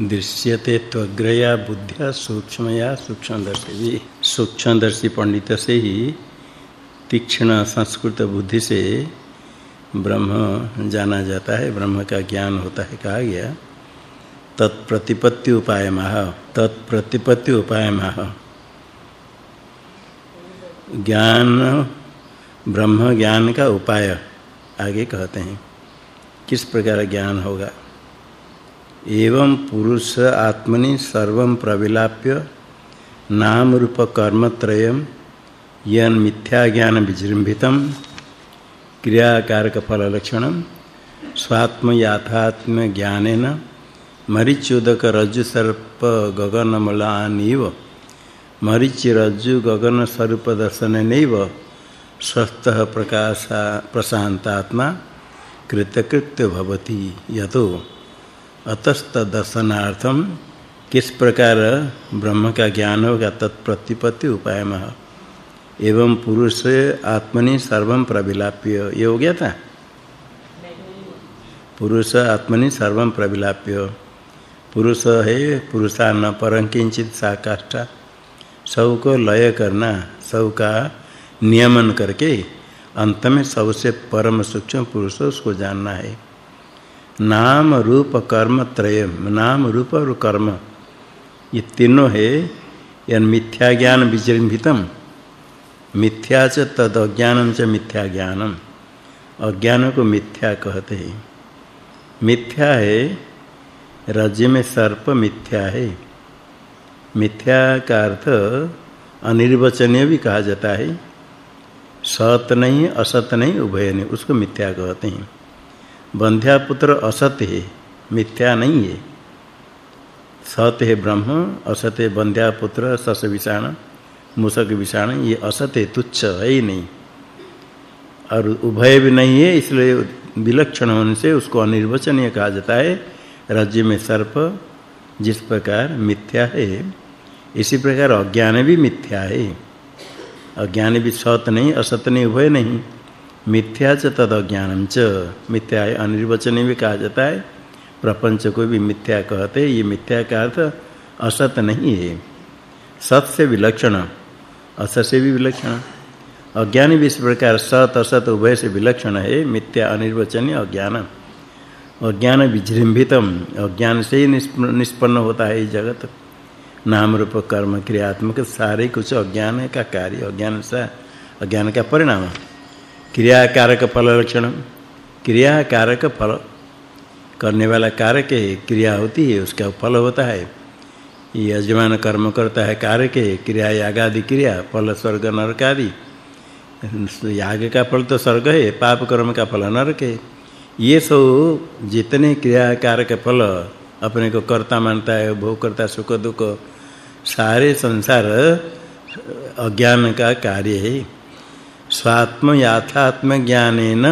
दृश्यते त्वग्रया बुद्धिया सूक्ष्मया सूक्ष्मदर्शी सूक्ष्मदर्शी पंडित से ही तीक्ष्ण संस्कृत बुद्धि से ब्रह्म जाना जाता है, ब्रह्म का ज्ञान होता है कहा गया। तत्प्रतिपत्ति उपाय माह तत्प्रतिपत्ति उपाय माह ज्ञान, ब्रह्म ज्ञान का उपाय आगे कहते हैं। किस प्रकार ज्ञान होगा? एवं पुरुष आत्मनि सर्व प्रविलाप्य नाम रूप कर्म त्रयम यन मिथ्या ज्ञान विजृंभितम क्रियाकारक फल लक्षण स्वात्म याथात्म ज्ञानेन, मरीच्योदक रज्जु सर्प गगन मलानीव रज्जु गगन स्वरूप दर्शन स्वस्थ प्रकाश प्रशांतात्मा कृतकृत्य भवति, यतो। अतस्त दर्शनार्थम किस प्रकार ब्रह्म का ज्ञान होगा तत्प्रतिपत्ति उपाय एवं पुरुष आत्मनि सर्वम प्रविलाप्य। ये हो गया था? पुरुष आत्मनि सर्वम प्रविलाप्य। पुरुष है, पुरुषा न परं किंचित साकाष्ठा। सबको लय करना सब का नियमन करके अंत में सबसे परम सूक्ष्म पुरुष उसको जानना है। नाम रूप कर्म त्रय नाम रूप और कर्म। ये तीनों है, यन मिथ्या ज्ञान विजृंभितम। मिथ्या च तद अज्ञानम च मिथ्या ज्ञानम अज्ञान को मिथ्या कहते हैं। मिथ्या है, राज्य में सर्प मिथ्या है। मिथ्या का अर्थ अनिर्वचनीय भी कहा जाता है। सत नहीं, असत नहीं, उभय नहीं, उसको मिथ्या कहते हैं। बंध्या पुत्र असत्य है, मिथ्या नहीं है। सत्य है ब्रह्म असत्य है बंध्या पुत्र सस विषाण मूषक विषाण, ये असत्य तुच्छ है ही नहीं। और उभय भी नहीं है, इसलिए विलक्षण होने से उसको अनिर्वचनीय कहा जाता है। राज्य में सर्प, जिस प्रकार मिथ्या है, इसी प्रकार अज्ञान भी मिथ्या है। अज्ञान भी सत नहीं, असत नहीं, उभय नहीं। मिथ्या च तद अज्ञानम च। मिथ्या अनिर्वचनीय भी कहा जाता है प्रपंच को भी मिथ्या कहते, ये मिथ्या का अर्थ असत नहीं है। सत से विलक्षण। असत से भी विलक्षण। अज्ञान भी इस प्रकार सत, असत, उभय से विलक्षण है। मिथ्या अनिर्वचनीय अज्ञान। अज्ञान विजृंभितम। अज्ञान से ही निष्पन्न होता है जगत। नाम रूप, कर्म, क्रियात्मक सारे कुछ अज्ञान का कार्य, अज्ञान से, अज्ञान का परिणाम। क्रिया कारक फल लक्षण क्रिया कारक फल करने वाला कारक है क्रिया होती है उसका फल होता है। ये यजमान कर्म करता है कारक है क्रिया याग आदि क्रिया फल स्वर्ग नरक आदि याग का फल तो स्वर्ग है, पाप कर्म का फल नरक है। ये सब जितने क्रिया कारक फल अपने को कर्ता मानता है, भोग करता सुख दुख, सारे संसार अज्ञान का कार्य है। स्वात्म याथात्म ज्ञानेन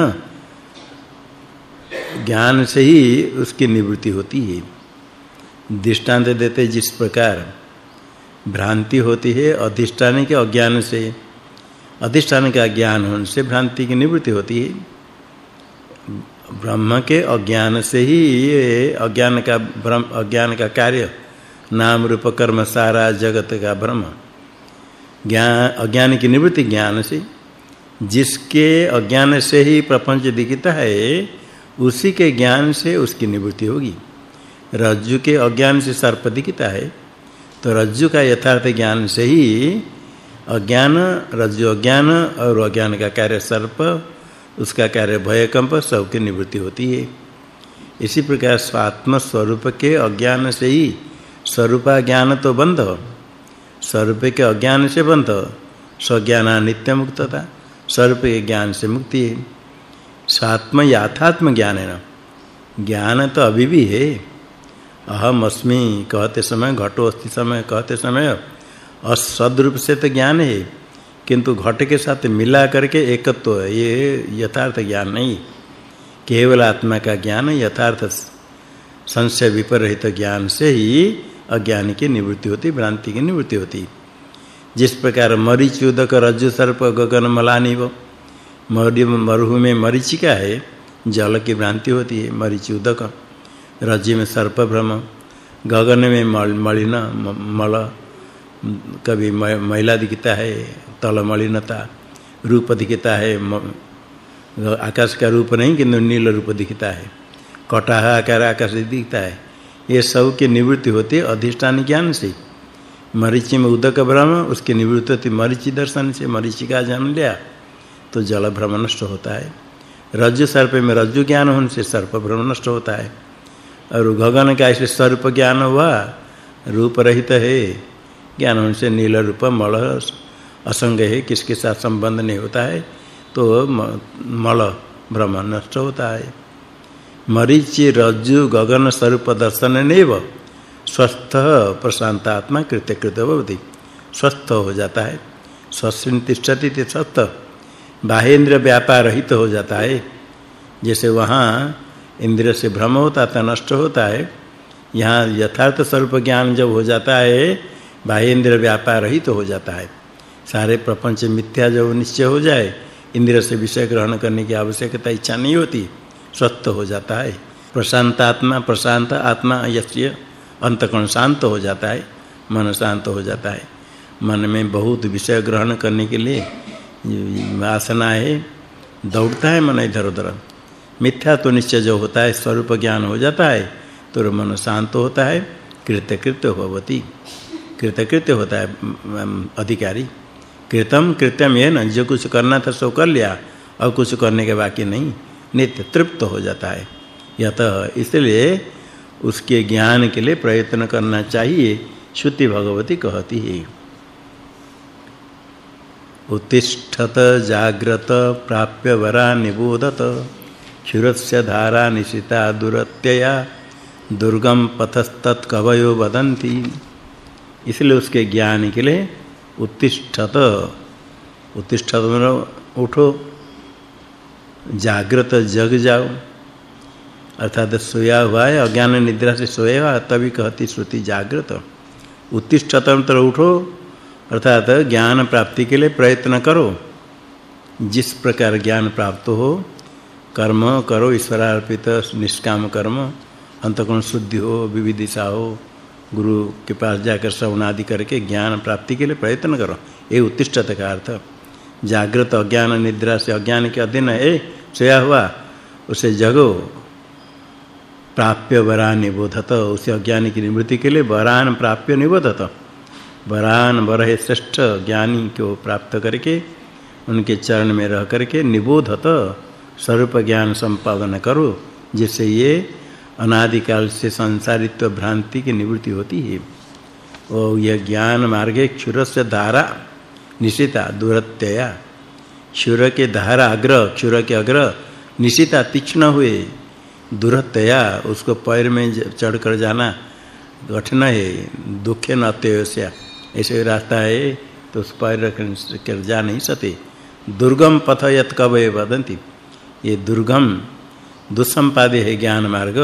ज्ञान से ही उसकी निवृत्ति होती है। दृष्टांत देते जिस प्रकार भ्रांति होती है अधिष्ठान के अज्ञान से, अधिष्ठान का ज्ञान होने से भ्रांति की निवृत्ति होती है। ब्रह्म के अज्ञान से ही ये अज्ञान का ब्रह्म, अज्ञान का कार्य, नाम रूप कर्म सारा जगत का ब्रह्म। ज्ञान अज्ञान की निवृत्ति ज्ञान से। जिसके अज्ञान से ही प्रपंच दिखता है, उसी के ज्ञान से उसकी निवृत्ति होगी। रज्जु के अज्ञान से सर्प दिखता है तो रज्जु का यथार्थ ज्ञान से ही अज्ञान, रज्जु अज्ञान और अज्ञान का कार्य सर्प, उसका कार्य भय कंप सब की निवृत्ति होती है। इसी प्रकार स्वात्म स्वरूप के अज्ञान से ही स्वरूपा ज्ञान तो बंद स्वरूप के अज्ञान से बंद स्वज्ञान नित्य मुक्तता स्वरूप के ज्ञान से मुक्ति है। स्वात्म याथात्म ज्ञान है ना। ज्ञान तो अभी भी है। अहम अस्मि, कहते समय घटो अस्ति समय, कहते समय असद्रूप से तो ज्ञान है, किंतु घट के साथ मिला करके एकत्व है। ये यथार्थ ज्ञान नहीं। केवल आत्मा का ज्ञान यथार्थ संशय विपरीत ज्ञान से ही अज्ञान की निवृत्ति होती, भ्रांति की निवृत्ति होती। जिस प्रकार मरीच उदक रज्जु सर्प गगन मलानी वो मरुभूमि में मरीचिका है, जल की भ्रांति होती है मरीच उदक रज्जु में सर्प भ्रम, गगन में मल, मलिन मल, कभी महिला दिखता है, तल मलिनता रूप दिखता है आकाश का रूप नहीं, किंतु नील रूप दिखता है, कटाह, आकार, आकाश दिखता है, ये सब की निवृत्ति होती है अधिष्ठान ज्ञान से। मरीचि में उदक भ्रम उसकी निवृत्ति मरीचि दर्शन से, मरीचि का जन्म लिया तो जल भ्रम नष्ट होता है। रज्जु सर्प में रज्जु ज्ञान होने से सर्प भ्रम नष्ट होता है। और गगन का ऐसे स्वरूप ज्ञान हुआ, रूप रहित है। ज्ञान होने से नील रूप, मल असंग है, किसके साथ संबंध नहीं होता है तो मल भ्रम नष्ट होता है। मरीचि, रज्जु, गगन स्वरूप दर्शन नैव स्वस्थ प्रशांत आत्मा कृत्यकृत भवति स्वस्थ हो जाता है। स्वस्मिन तिष्ठति ते स्वस्थ। बाहेंद्र व्यापार रहित हो जाता है। जैसे वहाँ इंद्रिय से भ्रम होता था नष्ट होता है। यहाँ यथार्थ स्वरूप ज्ञान जब हो जाता है बाह्य इंद्रिय व्यापार रहित हो जाता है। सारे प्रपंच मिथ्या जब निश्चय हो जाए इंद्रिय से विषय ग्रहण करने की आवश्यकता, इच्छा नहीं होती, स्वस्थ हो जाता है। प्रशांत आत्मा प्रशांत आत्मा, यस्य अंतकण शांत हो जाता है, मन शांत हो जाता है। मन में बहुत विषय ग्रहण करने के लिए वासना है, दौड़ता है मन इधर-उधर मिथ्या तो निश्चय जो होता है, स्वरूप ज्ञान हो जाता है तो मन शांत होता है कृत्य कृत्य भवति कृत्य कृत्य होता है अधिकारी। कृतम कृत्यम ये न, जो कुछ करना था सो कर लिया, और कुछ करने के बाकी नहीं, नित्य तृप्त हो जाता है। यत इसलिए उसके ज्ञान के लिए प्रयत्न करना चाहिए, श्रुति भगवती कहती है। उत्तिष्ठत, जाग्रत, प्राप्य वरा निबोधत, क्षुरस्य धारा निशिता दुरत्यया, दुर्गम पथस्तत् कवयो वदन्ति। इसलिए उसके ज्ञान के लिए उत्तिष्ठत उत्तिष्ठत मतलब उठो जागृत जग जाओ। अर्थात सोया हुआ है, अज्ञान निद्रा से सोएगा, तभी कहती श्रुति जागृत। उत्तिष्ठत मतलब उठो, अर्थात ज्ञान प्राप्ति के लिए प्रयत्न करो। जिस प्रकार ज्ञान प्राप्त हो, कर्म करो, ईश्वरार्पित निष्काम कर्म अंतकोण शुद्धि हो विविदिशा हो, गुरु के पास जाकर श्रवण आदि करके ज्ञान प्राप्ति के लिए प्रयत्न करो। ये उत्तिष्ठत का अर्थ। जागृत, अज्ञान, निद्रा से अज्ञान के अधीन है सोया हुआ, उसे जगो। प्राप्य वरान निबोधत। उसे अज्ञानी की निवृत्ति के लिए वरान प्राप्य निबोधत। वरान वरहे श्रेष्ठ ज्ञानी को प्राप्त करके, उनके चरण में रह करके निबोधत। स्वरूप ज्ञान संपादन करो, जिससे ये अनादि काल से संसारित्व भ्रांति की निवृत्ति होती है। और यह ज्ञान मार्गे क्षुरस्य धारा निशिता दूरत्यया। क्षुर के धारा अग्र, क्षुर के अग्र निशिता तीक्ष्ण हुए। दूरतया उसको पैर में चढ़ कर जाना कठिन है, दुखे न अत्यवश्य ऐसे रास्ता है तो उस पैर कर जा नहीं सकते। दुर्गम पथ यत कवय वदंती ये दुर्गम दुसंपादे है ज्ञान मार्ग,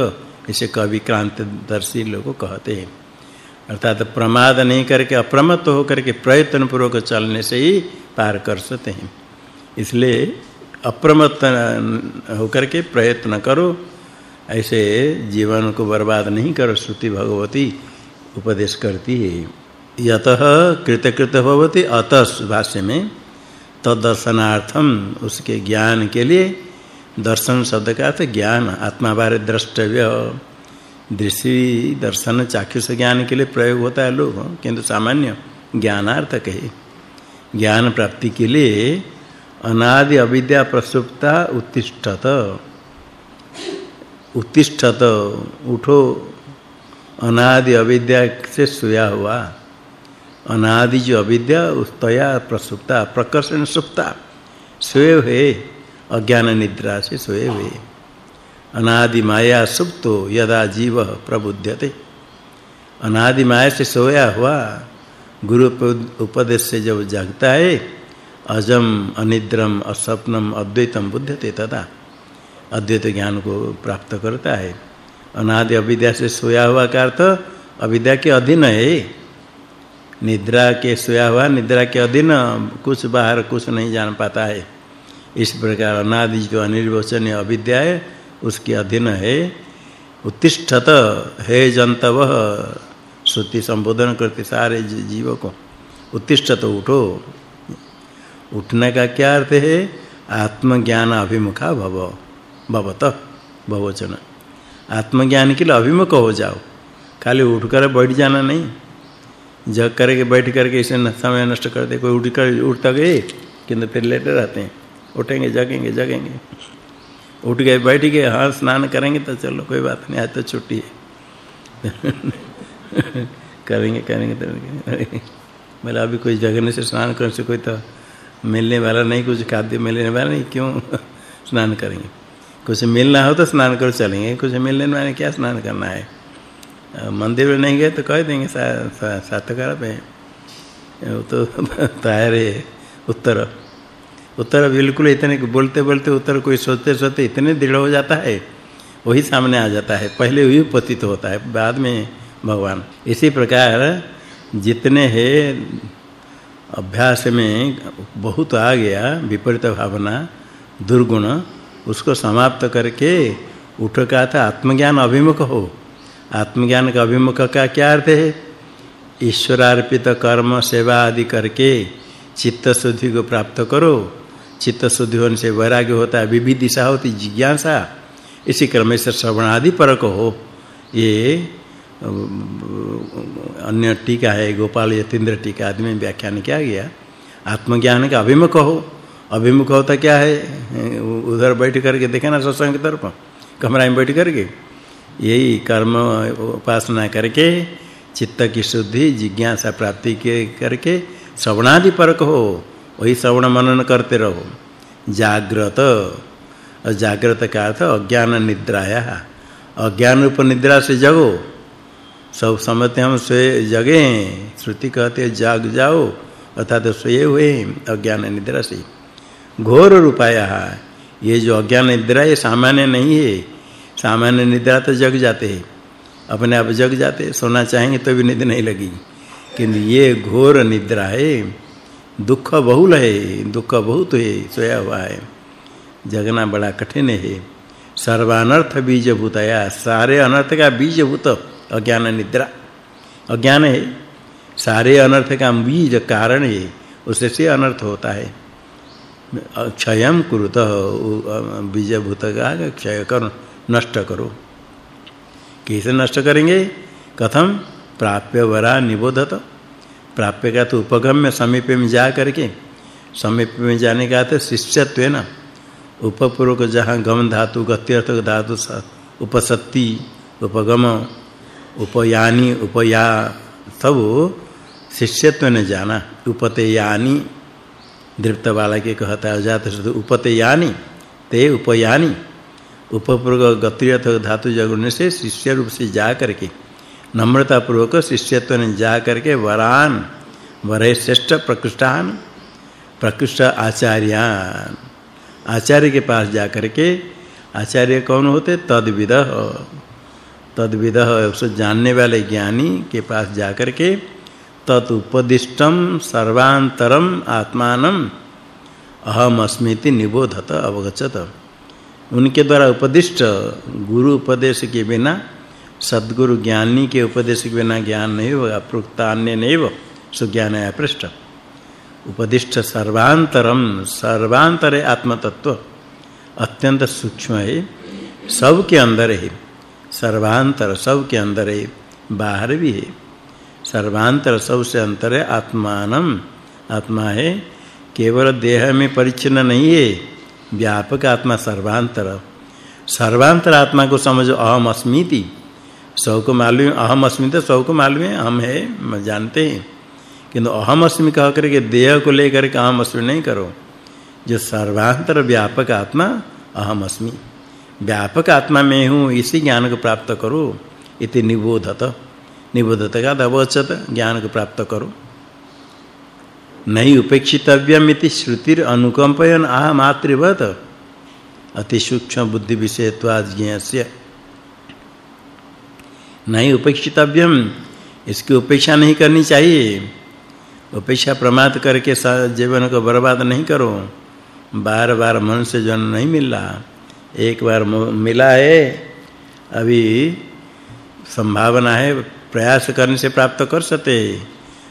इसे कवि क्रांतिदर्शी लोग कहते हैं। अर्थात प्रमाद नहीं करके, अप्रमत्त होकर के प्रयत्न पूर्वक चलने से ही पार कर सकते हैं। इसलिए अप्रमत्त होकर के प्रयत्न करो ऐसे जीवन को बर्बाद नहीं करो, श्रुति भगवती उपदेश करती है। यतः कृतकृत भवति, अतः भाष्य में तदर्शनार्थम उसके ज्ञान के लिए दर्शन शब्द का अर्थ ज्ञान, आत्मा बारे द्रष्टव्य। दृष्टि, दर्शन, चाक्षुष ज्ञान के लिए प्रयोग होता है लोग, किंतु सामान्य ज्ञानार्थक है। ज्ञान प्राप्ति के लिए अनादि अविद्या प्रसुप्ता उत्तिष्ठत। उत्तिष्ठत, उठो, अनादि अविद्या से सोया हुआ। अनादि जो अविद्या उस्तया प्रसुप्ता, प्रकर्षण सुप्ता, सोए हुए, अज्ञान निद्रा से सोए हुए। अनादि माया सुप्तो, यदा जीव प्रबुध्यते। अनादि माया से सोया हुआ, गुरु उपदेश से जब जागता है, अजम, अनिद्रम, असपनम, अद्वैतम बुद्धते तथा अद्वैत ज्ञान को प्राप्त करता है। अनादि अविद्या से सोया हुआ का अर्थ, अविद्या के अधीन है। निद्रा के सोया हुआ, निद्रा के अधीन कुछ बाहर कुछ नहीं जान पाता है। इस प्रकार अनादि जो अनिर्वचनीय अविद्या है, उसके अधीन है। उत्तिष्ठत हे जंतव, श्रुति संबोधन करते सारे जीव को। उत्तिष्ठत उठो। उठने का क्या अर्थ है? आत्मज्ञान अभिमुखा भव। भवत, बहुवचन। आत्मज्ञान के लिए अभिमुख हो जाओ। खाली उठकर बैठ जाना नहीं। जग करके बैठ करके इसे समय नष्ट कर दे। कोई उठ कर उठता गए, किंतु फिर लेटे रहते हैं। उठेंगे, जगेंगे जगेंगे। उठ गए, बैठ गए हाँ स्नान करेंगे तो चलो, कोई बात नहीं, आज तो छुट्टी है। करेंगे करेंगे तो बोले अभी कोई जगने से, स्नान करने से कोई तो मिलने वाला नहीं, कुछ खाद्य मिलने वाला नहीं, क्यों? स्नान करेंगे। कुछ मिलना हो तो स्नान कर, चलेंगे। कुछ मिलने वाले क्या स्नान करना है? मंदिर में नहीं गए तो कह देंगे सातकरा पे तो तैयार है, उत्तर। उत्तर बिल्कुल इतने बोलते बोलते उत्तर कोई सोचते सोचते इतने दृढ़ हो जाता है, वही सामने आ जाता है। पहले वही उपस्थित होता है, बाद में भगवान। इसी प्रकार जितने हैं, अभ्यास में बहुत आ गया, विपरीत भावना, दुर्गुण उसको समाप्त करके उठ का था, आत्मज्ञान अभिमुख हो। आत्मज्ञान का अभिमुख का क्या अर्थ है? ईश्वरार्पित कर्म सेवा आदि करके चित्त शुद्धि को प्राप्त करो। चित्त शुद्धि होने से वैराग्य होता है, विविध दिशा होती जिज्ञासा। इसी क्रम से श्रवण आदि परक हो। ये अन्य टीका है, गोपाल यतीन्द्र टीका आदि में व्याख्यान किया गया। आत्मज्ञान का अभिमुख हो। अभिमुख होता क्या है? उधर बैठ करके देखे ना सत्संग की तरफ़? कमरा में बैठ करके। यही कर्म उपासना करके, चित्त की शुद्धि, जिज्ञासा प्राप्ति के करके श्रवणादि परक हो, वही श्रवण मनन करते रहो। जागृत और जागृत का अर्थ अज्ञान निद्राया। अज्ञान रूप निद्रा से जगो। सब समझते हम सोए जगे। श्रुति कहते जाग जाओ। अर्थात तो सोए हुए अज्ञान निद्रा से। घोर रूपाया ये जो अज्ञान निद्रा, ये सामान्य नहीं है। सामान्य निद्रा तो जग जाते हैं। अपने आप जग जाते सोना चाहेंगे तो भी नींद नहीं लगी। किंतु ये घोर निद्रा है। दुख बहुल है। दुख बहुत है। सोया हुआ है। जगना बड़ा कठिन है। सर्वानर्थ बीजभूतया सारे अनर्थ का बीजभूत अज्ञान निद्रा। अज्ञान है। सारे अनर्थ का बीज कारण है। उससे से अनर्थ होता है। क्षयम कुरुत बीजभूत का क्षय कर, नष्ट करो। कैसे नष्ट करेंगे? कथम प्राप्य वरा निबोधत। प्राप्य का तो उपगम्य समीप में जा करके, समीप में जाने का तो शिष्यत्व है ना। उपपूर्वक जहाँ गम धातु, गत्यर्थ धातु उपसत्ति, उपगम, उपयानी, उपया सब शिष्यत्व ने जाना। उपते यानी दृप्त वाला के कहता है, जात उपते यानी ते उपयानी। उपपूर्व गतियत धातु जगुण से शिष्य रूप से जा करके नम्रता पूर्वक शिष्यत्व ने जा करके वरान वरे श्रेष्ठ प्रकृष्टान प्रकृष्ट आचार्यान। आचार्य के पास जा करके, आचार्य कौन होते? तद्विद तद्विद उसे जानने वाले ज्ञानी के पास जाकर के तत् उपदिष्टम सर्वांतरम आत्मानम अहम अस्मिति निबोधत अवगछत उनके द्वारा उपदिष्ट गुरु उपदेश के बिना, सद्गुरु ज्ञानी के उपदेश के बिना ज्ञान नहीं होगा प्रोक्तान्य नैव सुज्ञान है पृष्ठ उपदिष्ट सर्वांतरम सर्वांतर आत्मतत्व, अत्यंत सूक्ष्म है सब के अंदर है, सर्वांतर सब के अंदर है, बाहर भी है। सर्वांतर सबसे अंतर है आत्मानम। आत्मा है, केवल देह में परिचिन्न नहीं है, व्यापक आत्मा सर्वांतर। सर्वांतर आत्मा को समझो, अहम अस्मिति। सबको मालूम अहम अस्मि तो सबको मालूम है हम है जानते हैं। किंतु अहम अस्मि कह करके देह को लेकर के अहम अस्मि नहीं करो। जो सर्वांतर व्यापक आत्मा, अहम अस्मि। व्यापक आत्मा में हूँ, इसी ज्ञान को प्राप्त करो। इति निबोधत। निबोधत का अवचत ज्ञान को प्राप्त करो। नहीं उपेक्षितव्यम इति श्रुतिर अनुकंपयन आ मातृवत। अति सूक्ष्म बुद्धि विषयत्वाद ज्ञस्य नहीं उपेक्षितव्यम, इसकी उपेक्षा नहीं करनी चाहिए। उपेक्षा प्रमाद करके जीवन को बर्बाद नहीं करो। बार-बार मन से जन्म नहीं मिला। एक बार मिला है, अभी संभावना है प्रयास करने से प्राप्त कर सकते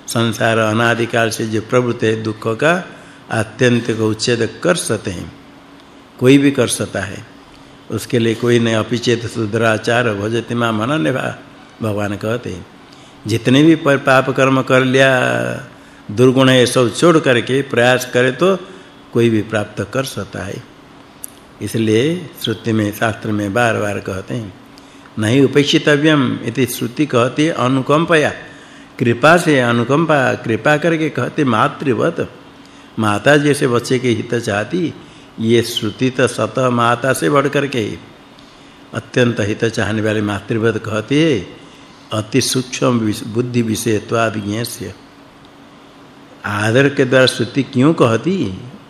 संसार अनादिकाल से जो प्रवृत्ति है, दुख का अत्यंत को उच्छेद कर सकते हैं कोई भी कर सकता है। उसके लिए कोई नहीं अपिचेत सुधराचार भजति मा मन ने भगवान कहते हैं, जितने भी पर पाप कर्म कर लिया, दुर्गुण है सब छोड़ करके प्रयास करे तो कोई भी प्राप्त कर सकता है। इसलिए श्रुति में, शास्त्र में बार-बार कहते हैं नहीं उपेक्षितव्यम इति श्रुति कहती अनुकंपया। कृपा से अनुकंपा, कृपा करके कहते मातृवत। माता जैसे बच्चे के हित चाहती ये श्रुति तो सत माता से बढ़ करके अत्यंत हित चाहने वाले मातृवत कहती अति सूक्ष्म बुद्धि विषयत्वाद ज्ञस्य आदर के द्वारा श्रुति क्यों कहती?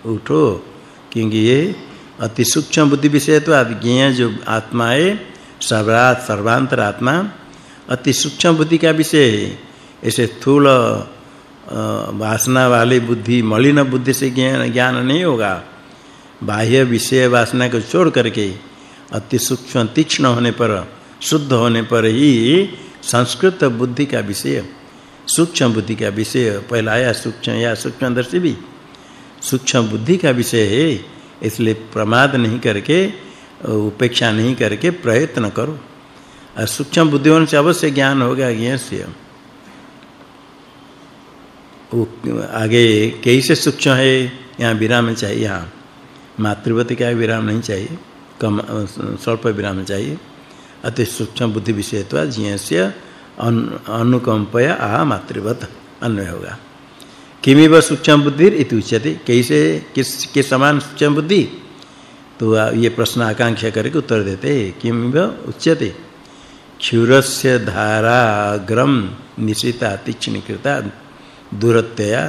उठो, क्योंकि ये अति सूक्ष्म बुद्धि विषयत्वाद ज्ञ जो आत्मा है सर्वात सर्वांतर आत्मा, अति सूक्ष्म बुद्धि का विषय है। ऐसे स्थूल वासना वाली बुद्धि, मलिन बुद्धि से ज्ञान ज्ञान नहीं होगा। बाह्य विषय वासना को छोड़ करके अति सूक्ष्म, तीक्ष्ण होने पर, शुद्ध होने पर ही संस्कृत बुद्धि का विषय, सूक्ष्म बुद्धि का विषय, पहला आया सूक्ष्म, या सूक्ष्मदर्शी भी। सूक्ष्म बुद्धि का विषय है, इसलिए प्रमाद नहीं करके उपेक्षा नहीं करके प्रयत्न करो। और सूक्ष्म बुद्धियों से अवश्य ज्ञान होगा ज्ञान से। आगे कैसे सूक्ष्म है, यहाँ विराम चाहिए। यहाँ मातृवती का विराम नहीं चाहिए, कम, स्वल्प विराम चाहिए। अति सूक्ष्म बुद्धि विषयत्वा ज्ञस्य अनुकंपया आ मातृवत, अन्वय होगा। किमिव सूक्ष्म बुद्धि इति उच्यते। कैसे, किस के समान सूक्ष्म बुद्धि? तो ये प्रश्न आकांक्षा करके उत्तर देते किमिव उच्यते। क्षुरस्य धाराग्रम निशिता तीक्ष्णीकृता दूरतया।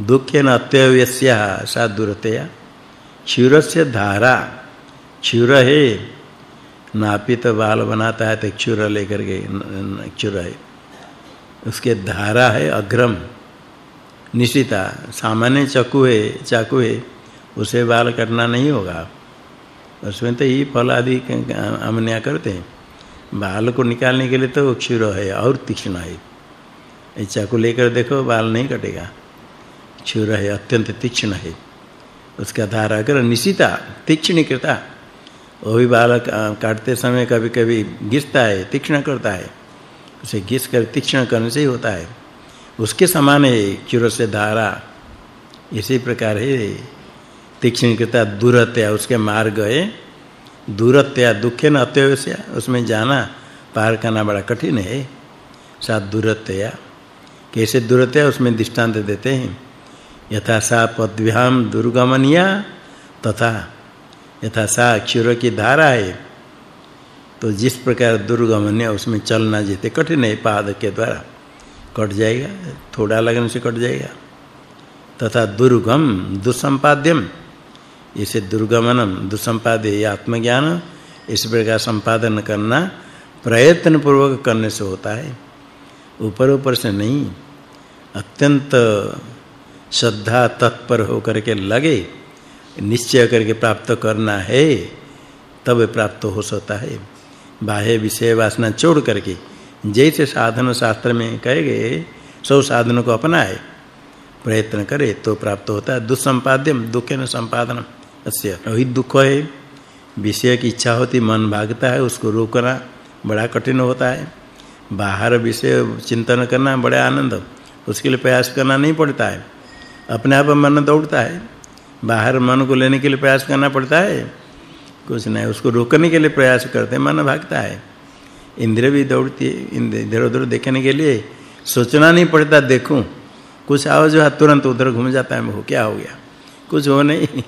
दुखेन अत्यव्यस्या सा दूरतया। क्षुरस्य धारा। क्षुर है। नापित बाल बनाता है तो क्षुर लेकर के क्षुर है। उसके धारा है अग्रम। निशिता सामान्य चाकू है चाकू है। उसे बाल काटना नहीं होगा। उसमें तो ये फल आदि अमन्या करते हैं। बाल को निकालने के लिए तो क्षुर है, और तीक्ष्ण है। ये चाकू लेकर देखो, बाल नहीं कटेगा। क्षुर है, अत्यंत तीक्ष्ण है। उसका धारा अगर निशिता तीक्ष्ण कृता वो भी बाल काटते समय कभी-कभी घिसता है, तीक्ष्ण करता है। उसे घिस कर तीक्ष्ण करने से ही होता है। उसके समान है, क्षुर से धारा। इसी प्रकार है। तीक्ष्ण कृता दूरत्या, उसके मार्ग है। दूरत्या, दुखे न अत्यवश्य, उसमें जाना, पार करना बड़ा कठिन है। साथ दूरत्या, कैसे दूरत्या, उसमें दृष्टांत देते हैं। यथा सा पद्भ्याम दुर्गमनिया, तथा यथा सा क्षुर की धारा है। तो जिस प्रकार दुर्गमन्य, उसमें चलना जीते कठिन है, पाद के द्वारा कट जाएगा, थोड़ा लगन से कट जाएगा। तथा दुर्गम, दुसंपाद्यम इसे दुर्गमनम दुसंपाद्य आत्मज्ञान, इस प्रकार संपादन करना प्रयत्न पूर्वक करने से होता है। ऊपर ऊपर से नहीं, अत्यंत श्रद्धा तत्पर होकर के लगे, निश्चय करके प्राप्त करना है, तब प्राप्त हो सकता है। बाह्य विषय वासना छोड़ करके, जैसे साधन शास्त्र में कहे गए सब साधनों को अपनाए, प्रयत्न करे तो प्राप्त होता है। दुसंपाद्यम, दुखेन संपादनम। अस्य वही दुख है। विषय की इच्छा होती, मन भागता है, उसको रोकना बड़ा कठिन होता है। बाहर विषय चिंतन करना बड़ा आनंद, उसके लिए प्रयास करना नहीं पड़ता है। अपने आप मन दौड़ता है। बाहर मन को लेने के लिए प्रयास करना पड़ता है। कुछ नहीं, उसको रोकने के लिए प्रयास करते मन भागता है। इंद्र भी दौड़ती है इधर उधर देखने के लिए सोचना नहीं पड़ता, देखूँ। कुछ आवाज़ है तुरंत उधर घूम जाता है, वो क्या हो गया? कुछ हो नहीं।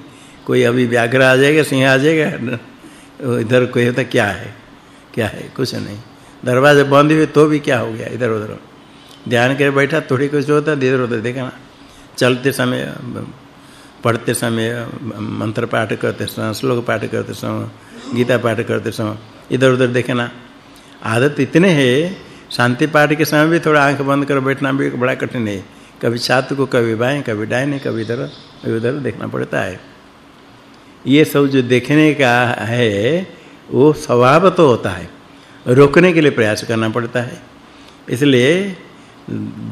कोई अभी व्याघ्र आ जाएगा, सिंह आ जाएगा इधर कोई होता क्या है? क्या है? कुछ नहीं। दरवाजे बंद हुए तो भी क्या हो गया, इधर उधर। ध्यान करे बैठा, थोड़ी कुछ होता, इधर उधर देखना चलते समय, पढ़ते समय, मंत्र पाठ करते समय, श्लोक पाठ करते समय, गीता पाठ करते समय इधर-उधर देखना आदत इतने है, शांति पाठ के समय भी थोड़ा आँख बंद कर बैठना भी बड़ा कठिन है। कभी छात्र को कभी बाएँ, कभी दाएँ कभी इधर उधर देखना पड़ता है। ये सब जो देखने का है, वो स्वभाव तो होता है। रोकने के लिए प्रयास करना पड़ता है। इसलिए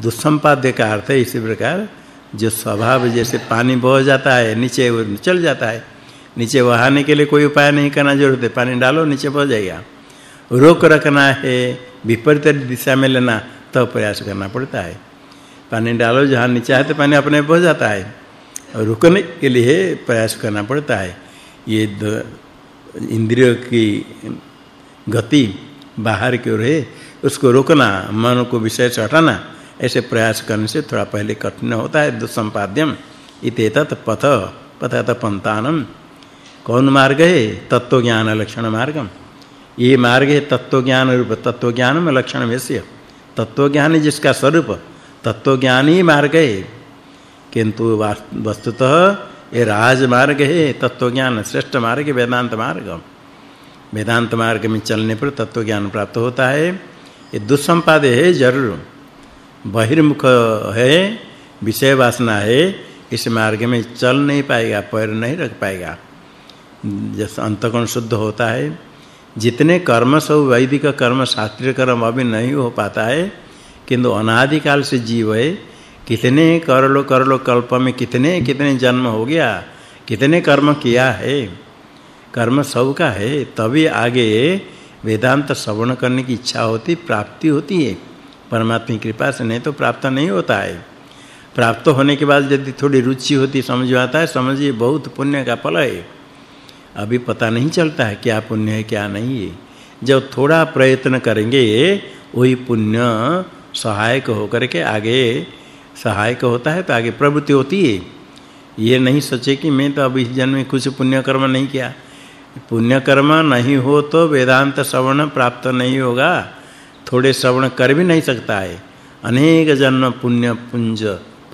दुस्संपाद्य का अर्थ है इसी प्रकार, जो स्वभाव जैसे पानी बह जाता है, नीचे वो चल जाता है, नीचे बहाने के लिए कोई उपाय नहीं करना ज़रूरत है। पानी डालो, नीचे बह जाएगा। रोक रखना है, विपरीत दिशा में लेना तो प्रयास करना पड़ता है। पानी डालो, जहाँ नीचे है तो पानी अपने बह जाता है। रुकने के लिए प्रयास करना पड़ता है। ये इंद्रियों की गति बाहर की ओर है, उसको रोकना, मन को विषय से हटाना, ऐसे प्रयास करने से थोड़ा पहले कठिन होता है। दुसंपाद्यम इतेतत पथ, पथत पंतानम। कौन मार्ग है? तत्व ज्ञान लक्षण मार्गम। ये मार्ग है तत्व ज्ञान रूप तत्व ज्ञान में लक्षण वैसे तत्व ज्ञान जिसका स्वरूप तत्व ज्ञान ही मार्ग है। किंतु वस्तुतः ये राजमार्ग है तत्व ज्ञान श्रेष्ठ मार्ग, वेदांत मार्ग। वेदांत मार्ग में चलने पर तत्व ज्ञान प्राप्त होता है। ये दुस्संपाद है, ज़रूर। बहिर्मुख है, विषय वासना है, इस मार्ग में चल नहीं पाएगा, पैर नहीं रख पाएगा। जैसे अंतकोण शुद्ध होता है। जितने कर्म सब वैदिक कर्म, शास्त्रीय कर्म, अभी नहीं हो पाता है, किंतु अनादि काल से जीव है कितने कर लो कर लो, कल्प में कितने कितने जन्म हो गया, कितने कर्म किया है। कर्म सब का है, तभी आगे वेदांत श्रवण करने की इच्छा होती, प्राप्ति होती है। परमात्मा की कृपा से नहीं तो प्राप्त नहीं होता है। प्राप्त होने के बाद यदि थोड़ी रुचि होती, समझ आता है, समझिए, बहुत पुण्य का फल है। अभी पता नहीं चलता है क्या पुण्य है, क्या नहीं है। जब थोड़ा प्रयत्न करेंगे, वही पुण्य सहायक होकर के आगे सहायक होता है तो आगे प्रवृत्ति होती है। ये नहीं सोचे कि मैं तो अभी इस जन्म में कुछ पुण्य कर्म नहीं किया। पुण्य कर्म नहीं हो तो वेदांत श्रवण प्राप्त नहीं होगा। थोड़े श्रवण कर भी नहीं सकता है। अनेक जन्म पुण्य पुंज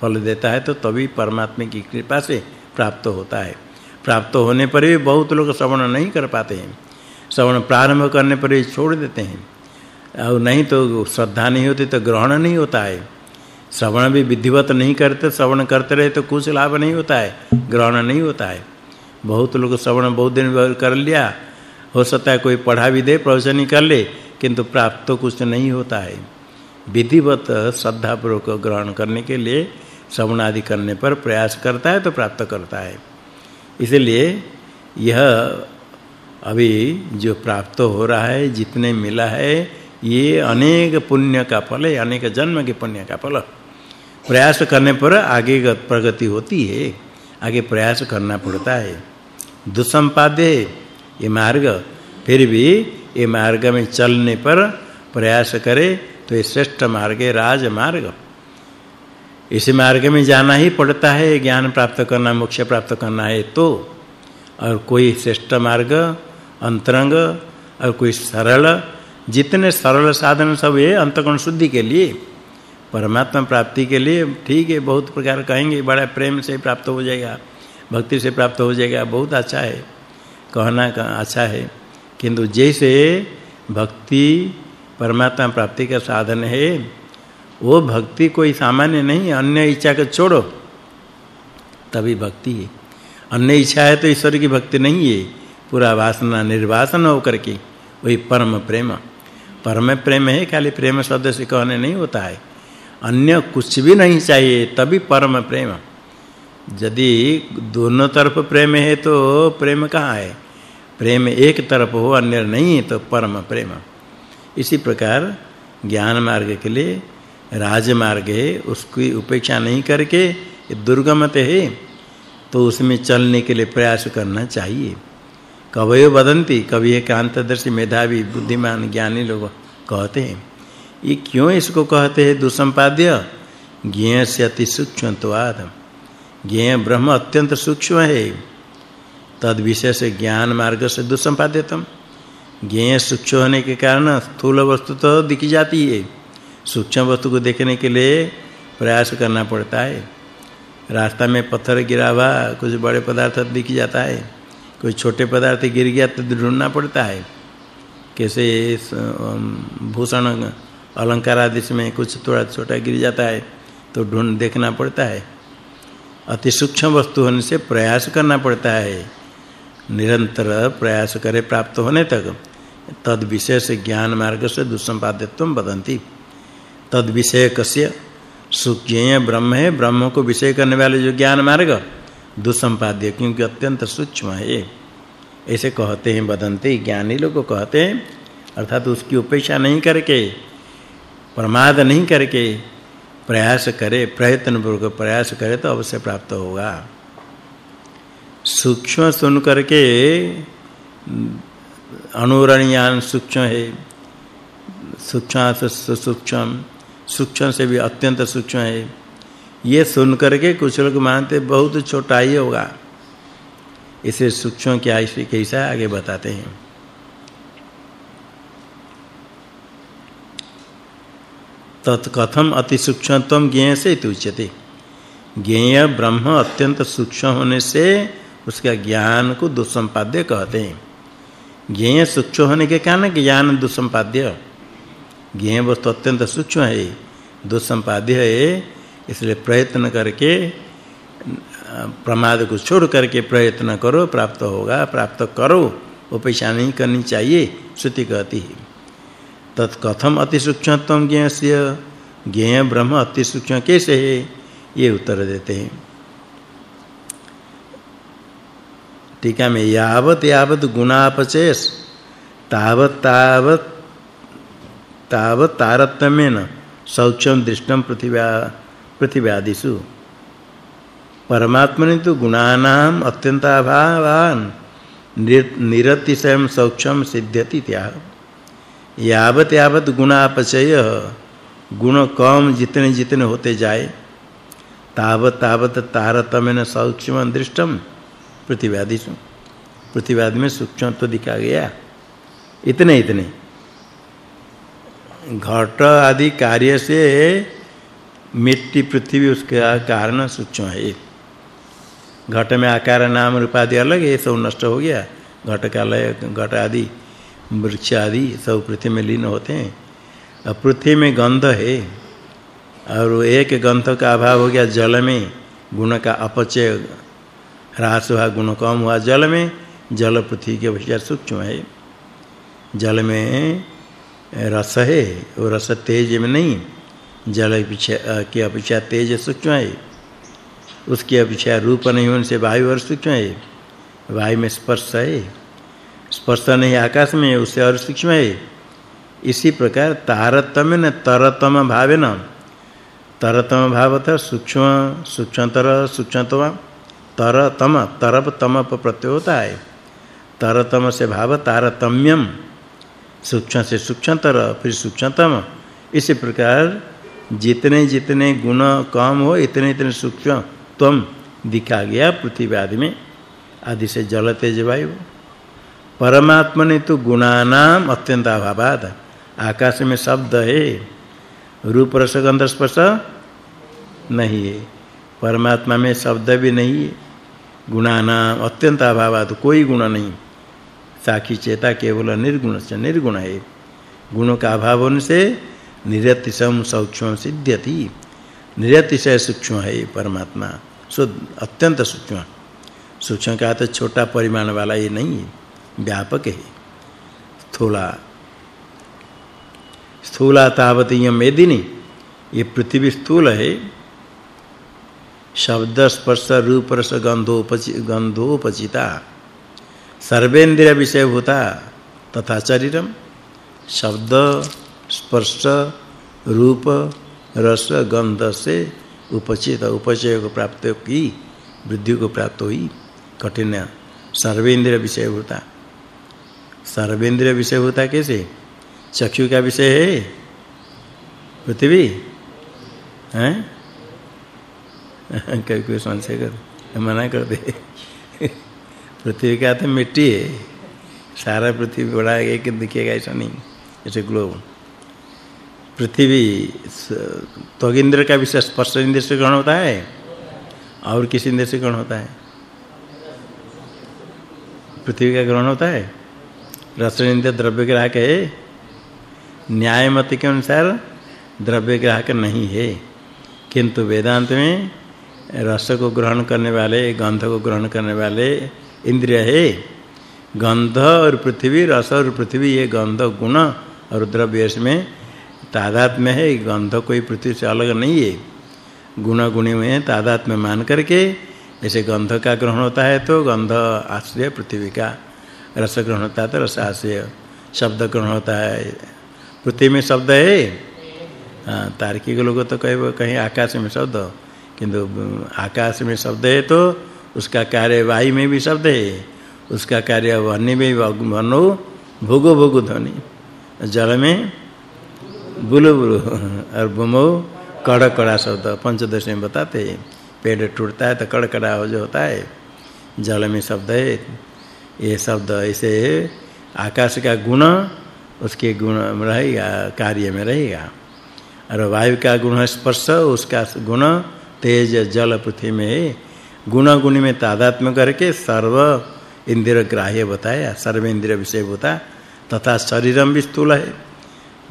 फल देता है तो तभी परमात्मा की कृपा से प्राप्त होता है। प्राप्त होने पर भी बहुत लोग श्रवण नहीं कर पाते हैं। श्रवण प्रारंभ करने पर ही छोड़ देते हैं। और नहीं तो श्रद्धा नहीं होती तो ग्रहण नहीं होता है। श्रवण भी विधिवत नहीं करते, श्रवण करते रहे तो कुछ लाभ नहीं होता है, ग्रहण नहीं होता है। बहुत लोग श्रवण बहुत दिन कर लिया, हो सकता है कोई पढ़ा भी दे, प्रवचन कर ले, किंतु प्राप्त तो कुछ नहीं होता है। विधिवत श्रद्धा पूर्वक ग्रहण करने के लिए, श्रवण आदि करने पर प्रयास करता है तो प्राप्त करता है। इसलिए यह अभी जो प्राप्त हो रहा है, जितने मिला है, ये अनेक पुण्य का फल है, अनेक जन्म के पुण्य का फल। प्रयास करने पर आगे प्रगति होती है, आगे प्रयास करना पड़ता है। दुसंपाद्य ये मार्ग, फिर भी ये मार्ग में चलने पर प्रयास करे तो ये श्रेष्ठ मार्ग है राज मार्ग इस मार्ग में जाना ही पड़ता है, ज्ञान प्राप्त करना, मोक्ष प्राप्त करना है तो। और कोई श्रेष्ठ मार्ग, अंतरंग, और कोई सरल, जितने सरल साधन सब है अंतकोण शुद्धि के लिए परमात्मा प्राप्ति के लिए ठीक है, बहुत प्रकार कहेंगे, बड़ा प्रेम से प्राप्त हो जाएगा, भक्ति से प्राप्त हो जाएगा, बहुत अच्छा है, कहना का अच्छा है। किंतु जैसे भक्ति परमात्मा प्राप्ति का साधन है, वो भक्ति कोई सामान्य नहीं, अन्य इच्छा को छोड़ो, तभी भक्ति है। अन्य इच्छा है तो ईश्वर की भक्ति नहीं है, पूरा वासना निर्वासन होकर के, वही परम प्रेम। परम प्रेम है, खाली प्रेम शब्द से कहने नहीं होता है। अन्य कुछ भी नहीं चाहिए, तभी परम प्रेम। यदि दोनों तरफ़ प्रेम है तो प्रेम कहाँ है? प्रेम एक तरफ़ हो, अन्य नहीं है तो परम प्रेम। इसी प्रकार ज्ञान मार्ग के लिए राजमार्ग है, उसकी उपेक्षा नहीं करके दुर्गमत है तो उसमें चलने के लिए प्रयास करना चाहिए। कवयो वदंती, कवि एकांतदर्शी मेधावी, बुद्धिमान, ज्ञानी लोग कहते हैं। ये क्यों इसको कहते हैं दुसंपाद्य? ज्ञेय से अति सूक्ष्मत्वाद ज्ञेय ब्रह्म अत्यंत सूक्ष्म है। तद से ज्ञान मार्ग से दुसंपाद्यतम। ज्ञेय सूक्ष्म होने के कारण स्थूल वस्तु तो दिख जाती है। सूक्ष्म वस्तु को देखने के लिए प्रयास करना पड़ता है। रास्ता में पत्थर गिरा हुआ, कुछ बड़े पदार्थ दिख जाता है। कोई छोटे पदार्थ गिर गया तो ढूंढना पड़ता है। कैसे भूषण अलंकार आदि में कुछ थोड़ा छोटा गिर जाता है तो ढूंढ देखना पड़ता है। अति सूक्ष्म वस्तु होने से प्रयास करना पड़ता है। निरंतर प्रयास करे प्राप्त होने तक, तद विशेष ज्ञान मार्ग से दुसंपाद्यत्व वदंती तद विषय कस्य सुज्ञेय ब्रह्म है ब्रह्म को विषय करने वाले जो ज्ञान मार्ग, दुसंपाद्य क्योंकि अत्यंत सूक्ष्म है। ऐसे कहते हैं वदंती ज्ञानी लोग कहते हैं, अर्थात उसकी उपेक्षा नहीं करके प्रमाद नहीं करके प्रयास करे प्रयत्न पूर्वक प्रयास करे तो अवश्य प्राप्त होगा। सूक्ष्म सुन करके, अनुरणीयान सूक्ष्म है सूक्ष्म सूक्ष्म सूक्ष्म से भी अत्यंत सूक्ष्म है। ये सुन करके कुछ लोग मानते बहुत छोटा ही होगा। इसे सूक्ष्म क्या इसे कैसा आगे बताते हैं। तत्कथम अति सूक्ष्मत्वम ज्ञेय से उच्यते। ज्ञेय ब्रह्म अत्यंत सूक्ष्म होने से उसका ज्ञान को दुसंपाद्य कहते हैं। ज्ञेय सूक्ष्म होने के कारण ज्ञान दुसंपाद्य ज्ञेय वस्तु अत्यंत सूक्ष्म है दुसंपाद्य है, इसलिए प्रयत्न करके, प्रमाद को छोड़ करके प्रयत्न करो, प्राप्त होगा, प्राप्त करो, उपेक्षा नहीं करनी चाहिए, श्रुति कहती है। तत्कथम अति सूक्ष्मत्वम ज्ञेयस्य, ज्ञेय ब्रह्म अति सूक्ष्म कैसे है? ये उत्तर देते हैं। टीका में यावत यावत गुणापचेस, तावत तावत तावत तारतम्येन सौक्षम दृष्टम पृथिव्या, पृथिव्यादिषु। परमात्मनि तो गुणानाम अत्यंताभावान निरतिशयम सौक्षम सिद्ध्यति त्या यावत यावत गुणापचय गुण कम जितने जितने होते जाए। तावत तावत तारतम्यन सौक्ष्म दृष्टम प्रतिवादिसु प्रतिवाद में सूक्ष्म तो दिखा गया। इतने इतने। घट आदि कार्य से मिट्टी पृथ्वी उसका कारण सूक्ष्म है। घट में आकार नाम रूप आदि अलग है सब नष्ट हो गया। घट का लय, घट आदि वृक्ष आदि सब पृथ्वी में लीन होते हैं। और पृथ्वी में गंध है, और एक गंध का अभाव हो गया जल में, गुण का अपचय ह्रास हुआ, गुण कम हुआ जल में, जल पृथ्वी के अपेक्षा सूक्ष्म है। जल में रस है, वो रस तेज में नहीं, जल की अपेक्षा तेज सूक्ष्म है। उसकी अपेक्षा रूप नहीं होने से वायु और सूक्ष्म है। वायु में स्पर्श है। स्पर्श नहीं, आकाश में उससे और सूक्ष्म है। इसी प्रकार तारतम्य न तरतम भावे न तरतम भावत सूक्ष्म, सूक्ष्मतर सूक्ष्मतम तरतम, तरप तम प्रत्यय होता है। तरतम से भाव तारतम्यम। सूक्ष्म से सूक्ष्मतर, फिर सूक्ष्मतम। इसी प्रकार जितने जितने गुण कम हो, इतने इतने सूक्ष्म तम दिखा गया पृथ्वी आदि में। आदि से जल तेज वायु परमात्मा ने तो गुणानाम अत्यंत अभावाद। आकाश में शब्द है, रूप रस गंध स्पर्श नहीं है। परमात्मा में शब्द भी नहीं है। गुणानाम अत्यंत अभावाद, कोई गुण नहीं। साखी चेता केवल निर्गुण से निर्गुण है। गुणों का अभाव होने से निरतिशम सूक्ष्म सिद्ध्यति। निरतिशय सूक्ष्म है परमात्मा। सो अत्यंत सूक्ष्म। सूक्ष्म का तो छोटा परिमाण वाला ये नहीं है। व्यापक है। स्थूला। स्थूला तावतीय मेदिनी। ये पृथ्वी स्थूल है। शब्द स्पर्श रूप रस गंधोपचि गंधोपचिता सर्वेंद्रिय विषय होता तथा शरीरम। शब्द स्पर्श रूप रस गंध से उपचित, उपचय को प्राप्त की, वृद्धि को प्राप्त हुई। कठिन। सर्वेंद्रिय विषय होता सर्वेंद्रिय विषय होता कैसे? चक्षु का विषय है? पृथ्वी? हैं? कभी कोई संशय कर मना कर दे। पृथ्वी का तो मिट्टी है। सारा पृथ्वी बड़ा एक दिखेगा, ऐसा नहीं। ऐसे ग्लोब पृथ्वी त्वगिंद्र का विषय, स्पर्श इंद्र से ग्रहण होता है? और किस इंद्र से ग्रहण होता है? पृथ्वी का ग्रहण होता है? रसनिंद द्रव्य ग्राहक है। न्याय मत के अनुसार द्रव्य ग्राहक नहीं है। किंतु वेदांत में रस को ग्रहण करने वाले, गंध को ग्रहण करने वाले इंद्रिय है। गंध और पृथ्वी, रस और पृथ्वी, ये गंध गुण और द्रव्य में तादात्म्य है। गंध कोई पृथ्वी से अलग नहीं है। गुण गुणी में तादात्म्य मान करके ऐसे गंध का ग्रहण होता है तो गंध आश्रय पृथ्वी का। रस ग्रहण होता है तो रस आश्रय शब्द ग्रहण होता है। पृथ्वी में शब्द है? हाँ तार्किक लोग तो कहीं कहीं आकाश में शब्द। किंतु, आकाश में शब्द है तो उसका कार्य वायु में भी शब्द है। उसका कार्य वन्य में भी वनो भोगो भोगो ध्वनि। जल में बुलु बुलु, और बुमो कड़ा कड़ा शब्द, पंचदश में बताते हैं। पेड़ टूटता है तो कड़कड़ा हो जो होता है, जल में शब्द है। ये शब्द ऐसे आकाश का गुण, उसके गुण रहेगा, कार्य में रहेगा। और वायु का गुण स्पर्श, उसका गुण तेज जल पृथ्वी में गुण गुण में तादात्म्य करके सर्व इंद्रिय ग्राह्य बताया, सर्व इंद्रिय विषय बता, तथा शरीरम भी स्थूल है।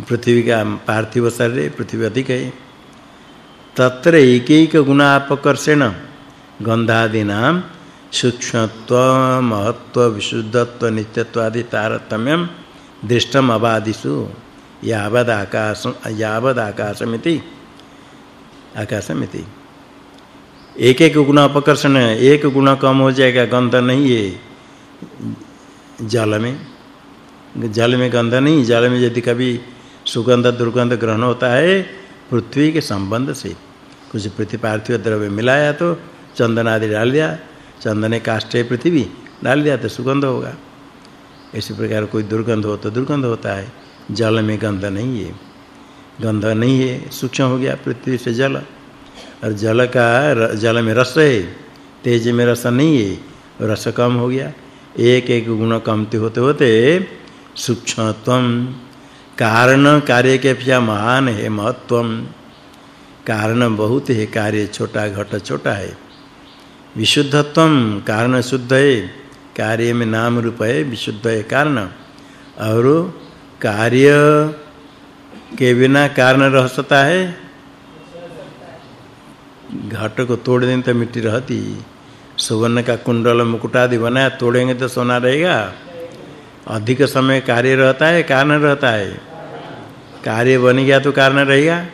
पृथ्वी का पार्थिव शरीर पृथ्वी अधिक है। तत्र एक एक गुणापकर्षण गंधादि नाम सूक्ष्मत्व महत्व विशुद्धत्व नित्यत्व आदि तारतम्यम दृष्टम अबादिषु यावद आकाश यावद आकाशमिति। आकाशमिति एक एक गुण अपकर्षण है एक गुण कम हो जाएगा, गंध नहीं है। जल में। जल में गंध नहीं, जल में यदि कभी सुगंध, दुर्गंध ग्रहण होता है, पृथ्वी के संबंध से। कुछ पृथ्वी पार्थिव द्रव्य मिलाया तो चंदन आदि डाल दिया चंदन काष्ठ पृथ्वी, डाल दिया तो सुगंध होगा। इसी प्रकार कोई दुर्गंध हो तो दुर्गंध होता है। जल में गंध नहीं है। गंध नहीं है, सूक्ष्म हो गया पृथ्वी से जल। और जल का जल में रस है, तेज में रस नहीं है, रस कम हो गया। एक एक गुण कमते होते होते सूक्ष्मत्वम, कारण कार्य के अपेक्षा महान है महत्वम। कारण बहुत है, कार्य छोटा, घट छोटा है। विशुद्धत्वम कारण शुद्ध है कार्य में नाम रूप है विशुद्ध है कारण। और कार्य के बिना कारण रह सकता है। घट को तोड़ दें तो मिट्टी रहती। सुवर्ण का कुंडल मुकुट आदि बनाया, तोड़ेंगे तो सोना रहेगा। अधिक समय कार्य रहता है, कारण रहता है। कार्य बन गया तो कारण रहेगा।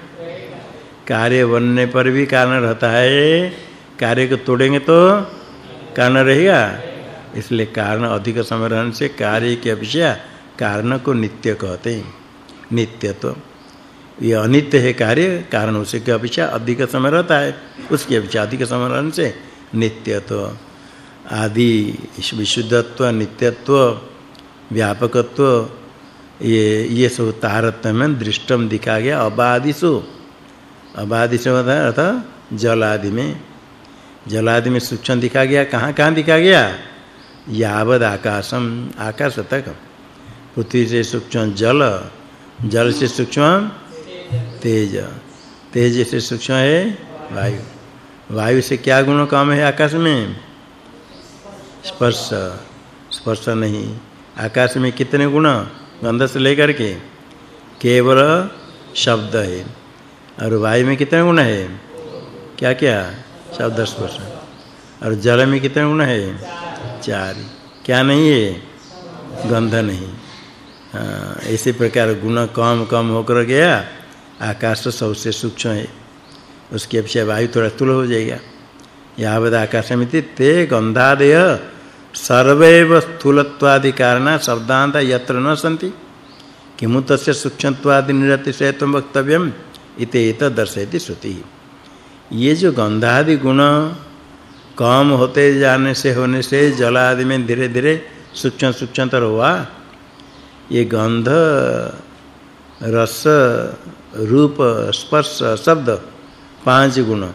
कार्य बनने पर भी कारण रहता है। कार्य को तोड़ेंगे तो कारण रहेगा। इसलिए कारण अधिक समय रहने से कार्य की अपेक्षा कारण को नित्य कहते हैं। नित्य तो ये अनित्य है कार्य, कारण उसे की अपेक्षा अधिक समय रहता है। उसकी अपेक्षा अधिक समय रहने से नित्य तो आदि विशुद्धत्व, नित्यत्व, व्यापकत्व, ये ये सब तारतम्य दृष्टम दिखा गया। अबादिसु अबादिसु अर्थात जल आदि में। जल आदि में सूक्ष्म दिखा गया कहाँ-कहाँ दिखा गया यावद आकाशम आकाश तक पृथ्वी से सूक्ष्म जल जल से सूक्ष्म तेज। तेज से सूक्ष्म है वायु। वायु से क्या गुण कम है आकाश में? स्पर्श। स्पर्श नहीं। आकाश में कितने गुण? गंध से लेकर के। केवल शब्द है। और वायु में कितने गुण है? क्या क्या शब्द स्पर्श और जल में कितने गुण है? चार। क्या नहीं है? गंध नहीं। हाँ इसी प्रकार गुण कम कम होकर गया, आकाश सबसे सूक्ष्म है। उसकी अपेक्षा वायु थोड़ा स्थूल हो जाएगा। यावद आकाशमिति ते गंधादय, सर्वैव स्थूलत्वादि कारण शब्दांत यत्र न सन्ति। किमु तस्य सूक्ष्मत्वादि निरतिशयत्वं वक्तव्यम, इते एत दर्शयति श्रुति। ये जो गंधादि गुण कम होते जाने से, होने से जल आदि में धीरे-धीरे सूक्ष्म सूक्ष्मतर हुआ, ये गंध, रस, रूप, स्पर्श, शब्द, पाँच गुण,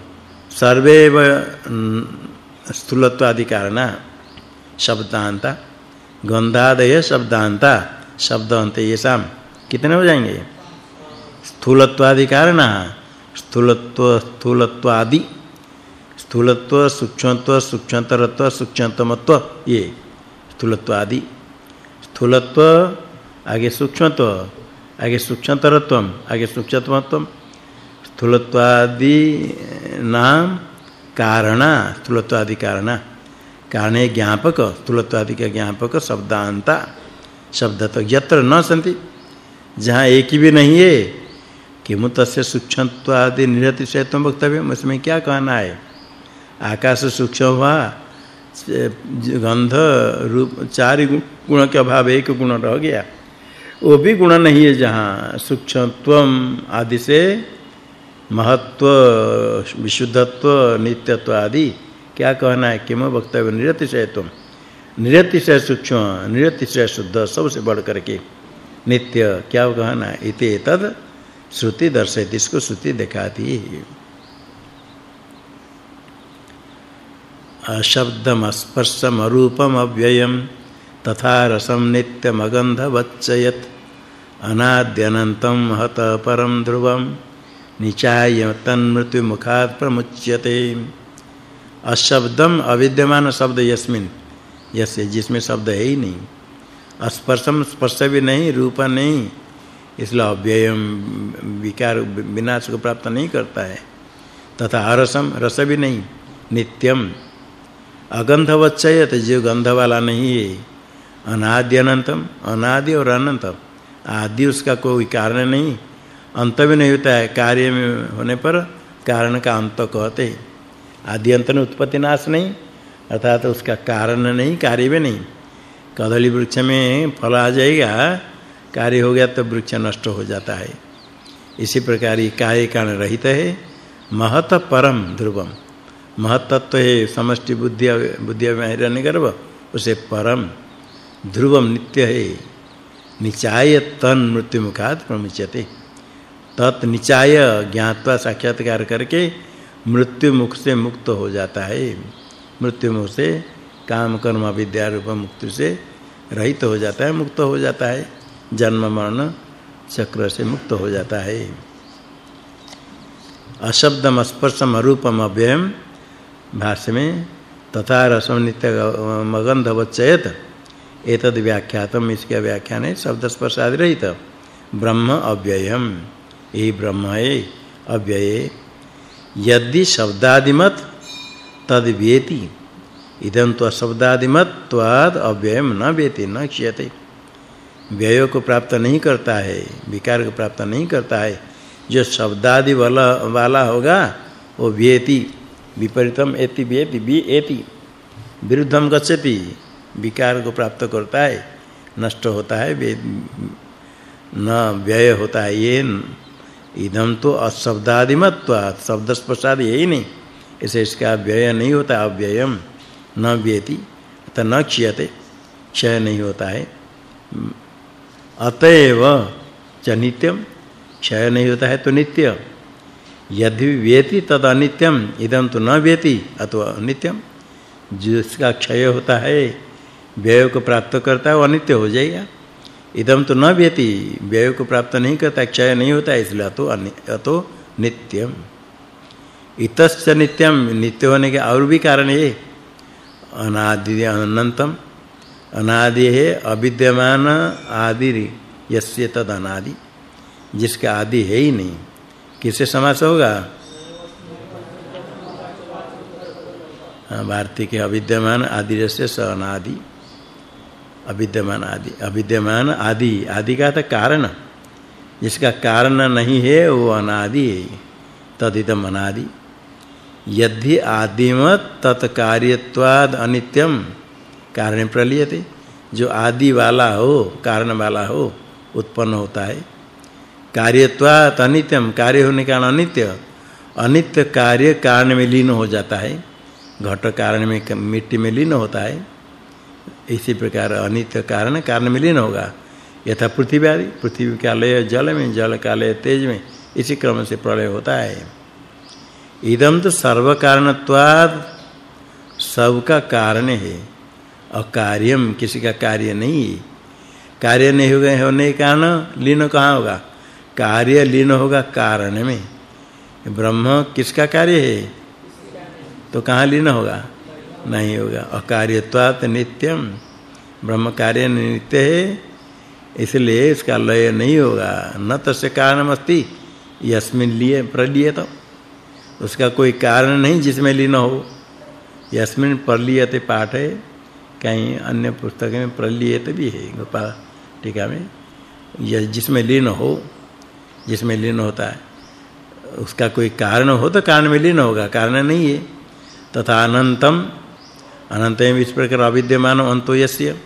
सर्वे स्थूलत्व आदि कारण शब्दांत, गंधादय शब्दांत शब्द अंत ये शाम कितने हो जाएँगे? स्थूलत्व आदि कारण स्थूलत्व स्थूलत्व आदि स्थूलत्व, सूक्ष्मत्व, सूक्ष्मतरत्व, सूक्ष्मतमत्व, ये स्थूलत्व आदि स्थूलत्व, आगे सूक्ष्मत्व, आगे सूक्ष्मतरत्व आगे सूक्ष्मतमत्व स्थूलत्वादि नाम कारण, स्थूलत्वादि कारण। कारण ज्ञापक, स्थूलत्वादि का ज्ञापक शब्दांता। शब्द तो यत्र न संति जहाँ एक ही भी नहीं है किमु तस्य सूक्ष्मत्वादि निरतिशयत्व वक्तव्य। उसमें क्या कहना है? आकाश सूक्ष्म हुआ गंध, रूप, चार गुण के अभाव, एक गुण रह गया। वो भी गुण नहीं है जहाँ सूक्ष्मत्वम आदि से महत्व, विशुद्धत्व, नित्यत्व आदि। क्या कहना है? किम वक्तव्य? निरतिशयत्व निरतिशय सूक्ष्म निरतिशय शुद्ध, सबसे बढ़ करके नित्य। क्या कहना है? इति तद श्रुति दर्शयति इसको श्रुति दिखाती है। अशब्दम, स्पर्शम, अरूपम, अव्ययम, तथा रसम नित्यमगंधवच्चयत अनाद्यनंतम हत परम ध्रुवम, निचाय, तन्मृत्यु मुखात् प्रमुच्यते। अशब्दम, अविद्यमान शब्द यस्मिन यसे जिसमें शब्द है ही नहीं। स्पर्शम स्पर्श भी नहीं, रूप नहीं। इसलिए अव्ययम विकार विनाश को प्राप्त नहीं करता है। तथा अरसम रस भी नहीं, नित्यम। अगंधवच्चयत जो गंध वाला नहीं है। अनादि अनंतम अनादि और अनंत आदि उसका कोई कारण नहीं। अंत भी नहीं होता है, कार्य में होने पर कारण का अंत कहते आदि अंत में उत्पत्ति नाश नहीं, अर्थात उसका कारण नहीं, कार्य भी नहीं। कदली वृक्ष में फल आ जाएगा कार्य हो गया तो वृक्ष नष्ट हो जाता है। इसी प्रकार ये कार्य कारण रहित है। महत परम ध्रुवम। महत्त्व है, समष्टि बुद्धि बुद्धि में रहने गर्भ, उसे परम ध्रुवम नित्य है। निचाय तन मृत्यु मुखात प्रमुच्यते। तत् निचाय ज्ञात्वा साक्षात्कार करके मृत्यु मुख से मुक्त हो जाता है। मृत्यु मुख से काम, कर्म विद्या रूप मुक्ति से रहित हो जाता है, मुक्त हो जाता है। जन्म मरण चक्र से मुक्त हो जाता है। अशब्दम, स्पर्शम, अरूपम, अव्ययम, भाष्य में तथा रसम, नित्य मगंधवच्चयत एतद व्याख्यातम। इसका व्याख्यान है शब्द स्पर्श आदि रहित। ब्रह्म, अव्ययम। यही ब्रह्म है अव्यय। यदि शब्दादिमत तद वेति। इदं तो शब्दादिमत त्वाद अव्ययम न वेति, न क्षयते व्यय को प्राप्त नहीं करता है, विकार को प्राप्त नहीं करता है, जो शब्दादि वाला वाला होगा, वो वेति विपरीतम एति वेति बी एति, विरुद्धम गच्छति, विकार को प्राप्त करता है, नष्ट होता है न व्यय होता है, ये इदम तो अशब्दादिमत्व शब्द स्पर्शादि यही नहीं, इसे इसका व्यय नहीं होता, अव्ययम, न व्यति, अत न क्षयते, क्षय नहीं होता है अतएव च नित्यम क्षय नहीं होता है तो नित्य। यदि व्यति तद अनित्यम इदम तो न व्यति, अथवा नित्यम जिसका क्षय होता है, व्यय को प्राप्त करता है, वो अनित्य हो जाएगा। इदम तो न व्यति, व्यय को प्राप्त नहीं करता, क्षय नहीं होता, इसलिए तो अतो नित्यम इतस्य नित्यम नित्य होने के और भी कारण है। अनादि अनंतम अनादि है अविद्यमान आदि यस्य तद अनादि। जिसका आदि है ही नहीं किससे समास होगा? हाँ भारती के अविद्यमान आदि से स अनादि, अविद्यमान आदि अविद्यमान आदि आदि का तो कारण। जिसका कारण नहीं है, वो अनादि है तदिदम अनादि। यदि आदिमत तत्कार्यत्वाद अनित्यम। कारण प्रलीयते। जो आदि वाला हो, कारण वाला हो, उत्पन्न होता है। कार्यत्वात अनित्यम कार्य होने का अनित्य। अनित्य कार्य कारण में लीन हो जाता है। घट कारण में मिट्टी में लीन होता है। इसी प्रकार अनित्य कारण कारण में लीन होगा। यथा पृथ्वी आदि पृथ्वी का लय जल में, जल का लय तेज में, इसी क्रम से प्रलय होता है। इदम तो सर्व कारणत्वाद सब का कारण है। और कार्यम, किसी का कार्य नहीं। कार्य नहीं हो गए होने के कारण लीन कहाँ होगा? कार्य लीन होगा कारण में। ब्रह्म किसका कार्य है? तो कहाँ लीन होगा? नहीं होगा। अकार्यत्वात् नित्यम। ब्रह्म कार्य नित्य है, इसलिए इसका लय नहीं होगा। न तस्य कारणमस्ति। यस्मिन लिए प्रलियत। उसका कोई कारण नहीं जिसमें लीन हो। यस्मिन प्रलीयते पाठ। है कहीं अन्य पुस्तक में प्रलीयते भी है। गोपाल टीका में यह जिसमें लीन हो जिसमें लीन होता है उसका कोई कारण हो तो कारण में लीन होगा कारण नहीं है। तथा अनंतम अनंत में इस प्रकार अविद्यमान अंतो यस्य।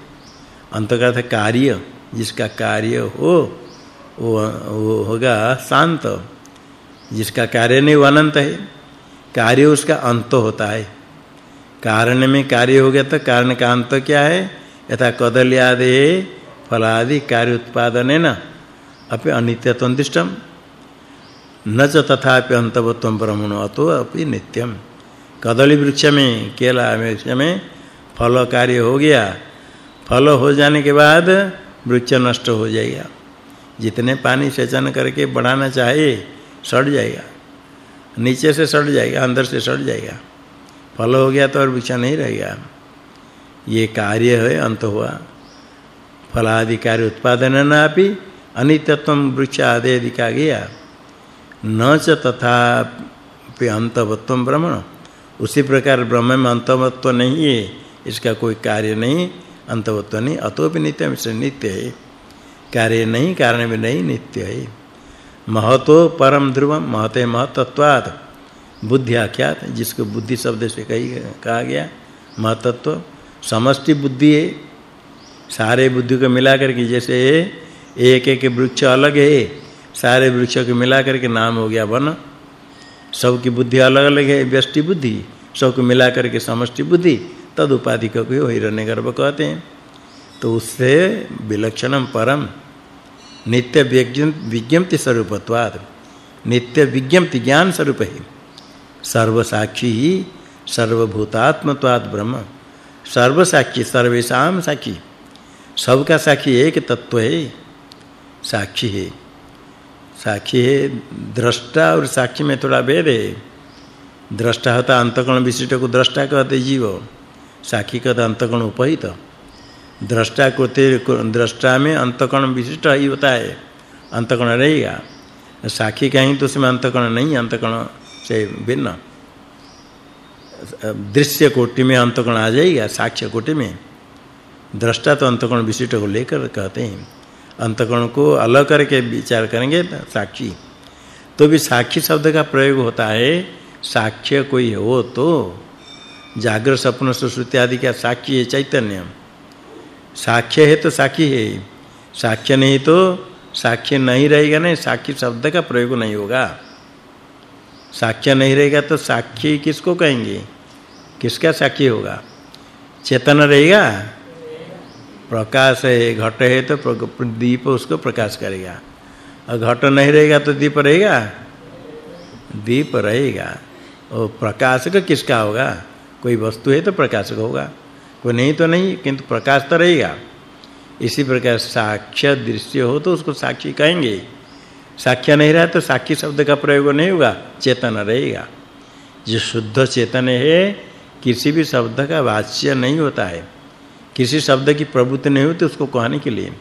अंत का अर्थ कार्य जिसका कार्य हो वो, वो होगा शांत। जिसका कार्य नहीं वो अनंत है। कार्य उसका अंत होता है। कारण में कार्य हो गया तो कारण का अंत क्या है? यथा कदली आदि फलादि कार्य उत्पादन है ना? अपि अनित्यत्वं दृष्टम न च तथापि अंतवत्वं ब्रह्मणो अतो अपि नित्यम। कदली वृक्ष में, केला वृक्ष में फल कार्य हो गया। फल हो जाने के बाद वृक्ष नष्ट हो जाएगा। जितने पानी सेचन करके बढ़ाना चाहे, सड़ जाएगा। नीचे से सड़ जाएगा, अंदर से सड़ जाएगा। फल हो गया तो और वृक्ष नहीं रहेगा ये कार्य है, अंत हुआ। फलादि कार्य उत्पादन नापि अनित्यत्व वृक्ष आदि दिखा गया। न च तथा अंतवत्व ब्रह्म उसी प्रकार ब्रह्म में अंतवत्व नहीं है, इसका कोई कार्य नहीं, अंतवत्व नहीं अतो भी नित्य से नित्य है। कार्य नहीं, कारण में नहीं, नित्य है। महतो परम ध्रुवम महते महतत्वात्। बुद्धि आख्यात, जिसको बुद्धि शब्द से कही, कहा गया, महतत्व, समष्टि बुद्धि है। सारे बुद्धि को मिला करके जैसे एक एक वृक्ष अलग है, सारे वृक्षों को मिला करके नाम हो गया वन। सबकी बुद्धि अलग-अलग है, व्यष्टि बुद्धि, सबको मिला करके समष्टि बुद्धि, तद उपाधि को हिरण्य गर्भ कहते हैं। तो उससे विलक्षणम परम, नित्य विज्ञप्ति स्वरूपत्वाद नित्य विज्ञप्ति ज्ञान स्वरूप है। सर्व साक्षी ही सर्वभूतात्मत्वाद ब्रह्म। सर्व साक्षी सर्वेशम साक्षी। सबका साक्षी एक तत्व है। साक्षी है। साक्षी है दृष्टा और साक्षी में थोड़ा भेद है। दृष्टा होता अंतकण विशिष्ट को दृष्टा कहते जीव। साक्षी कहते अंतकण उपहित। दृष्टा को दृष्टा में अंतकण विशिष्ट ही होता है। अंतकण रहेगा। साक्षी कहीं तो उसमें अंतकण नहीं अंतकण से भिन्न। दृश्य कोटि में अंतकण आ जाएगा साक्ष्य कोटि में। दृष्टा तो अंतकण विशिष्ट को लेकर कहते हैं। अंतकण को अलग करके विचार करेंगे, साक्षी। तो भी साक्षी शब्द का प्रयोग होता है, साक्ष्य कोई हो तो। जागृत स्वप्न सुश्रुति आदि का साक्षी है चैतन्य। साक्ष्य है तो साक्षी है। साक्ष्य नहीं तो साक्ष्य नहीं रहेगा, नहीं, साक्षी शब्द का प्रयोग नहीं होगा। साक्ष्य नहीं रहेगा तो साक्षी किसको कहेंगे? किसका साक्षी होगा? चेतन रहेगा? प्रकाश है, घट है तो दीप उसको प्रकाश करेगा। और घट नहीं रहेगा तो दीप रहेगा? दीप रहेगा। और प्रकाशक किसका होगा? कोई वस्तु है तो प्रकाशक होगा। कोई नहीं तो नहीं, किंतु प्रकाश तो रहेगा। इसी प्रकार साक्ष्य दृश्य हो तो उसको साक्षी कहेंगे। साक्ष्य नहीं रहा तो साक्षी शब्द का प्रयोग नहीं होगा, चेतन रहेगा। जो शुद्ध चेतन है, किसी भी शब्द का वाच्य नहीं होता है। किसी शब्द की प्रवृत्ति नहीं होती, उसको कहने के लिए।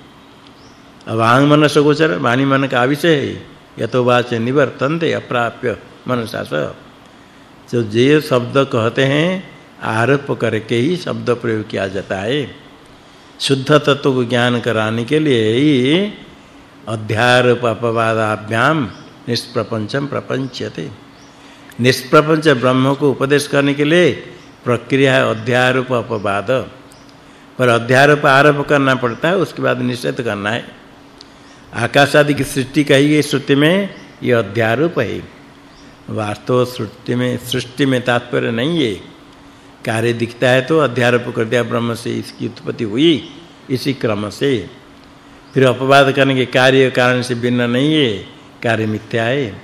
अवांग मनस गोचर वाणी मन का विषय है। यतो वाच निवर्तन्ते, अप्राप्य मनसा स। जो जे शब्द कहते हैं, आरोप करके ही शब्द प्रयोग किया जाता है। शुद्ध तत्व को ज्ञान कराने के लिए ही अध्यारोप अपवादाभ्याम निष्प्रपंचम प्रपंचते निष्प्रपंच ब्रह्म को उपदेश करने के लिए प्रक्रिया है अध्यारोप अपवाद पर अध्यारोप आरोप करना पड़ता है, उसके बाद निषेध करना है। आकाश आदि की सृष्टि कही गई श्रुति में ये अध्यारोप है। वास्तव सृष्टि में सृष्टि में तात्पर्य नहीं है। कार्य दिखता है तो अध्यारोप कर दिया ब्रह्म से, इसकी उत्पत्ति हुई इसी क्रम से। फिर अपवाद करने के कार्य कारण से भिन्न नहीं है। कार्य मिथ्या है।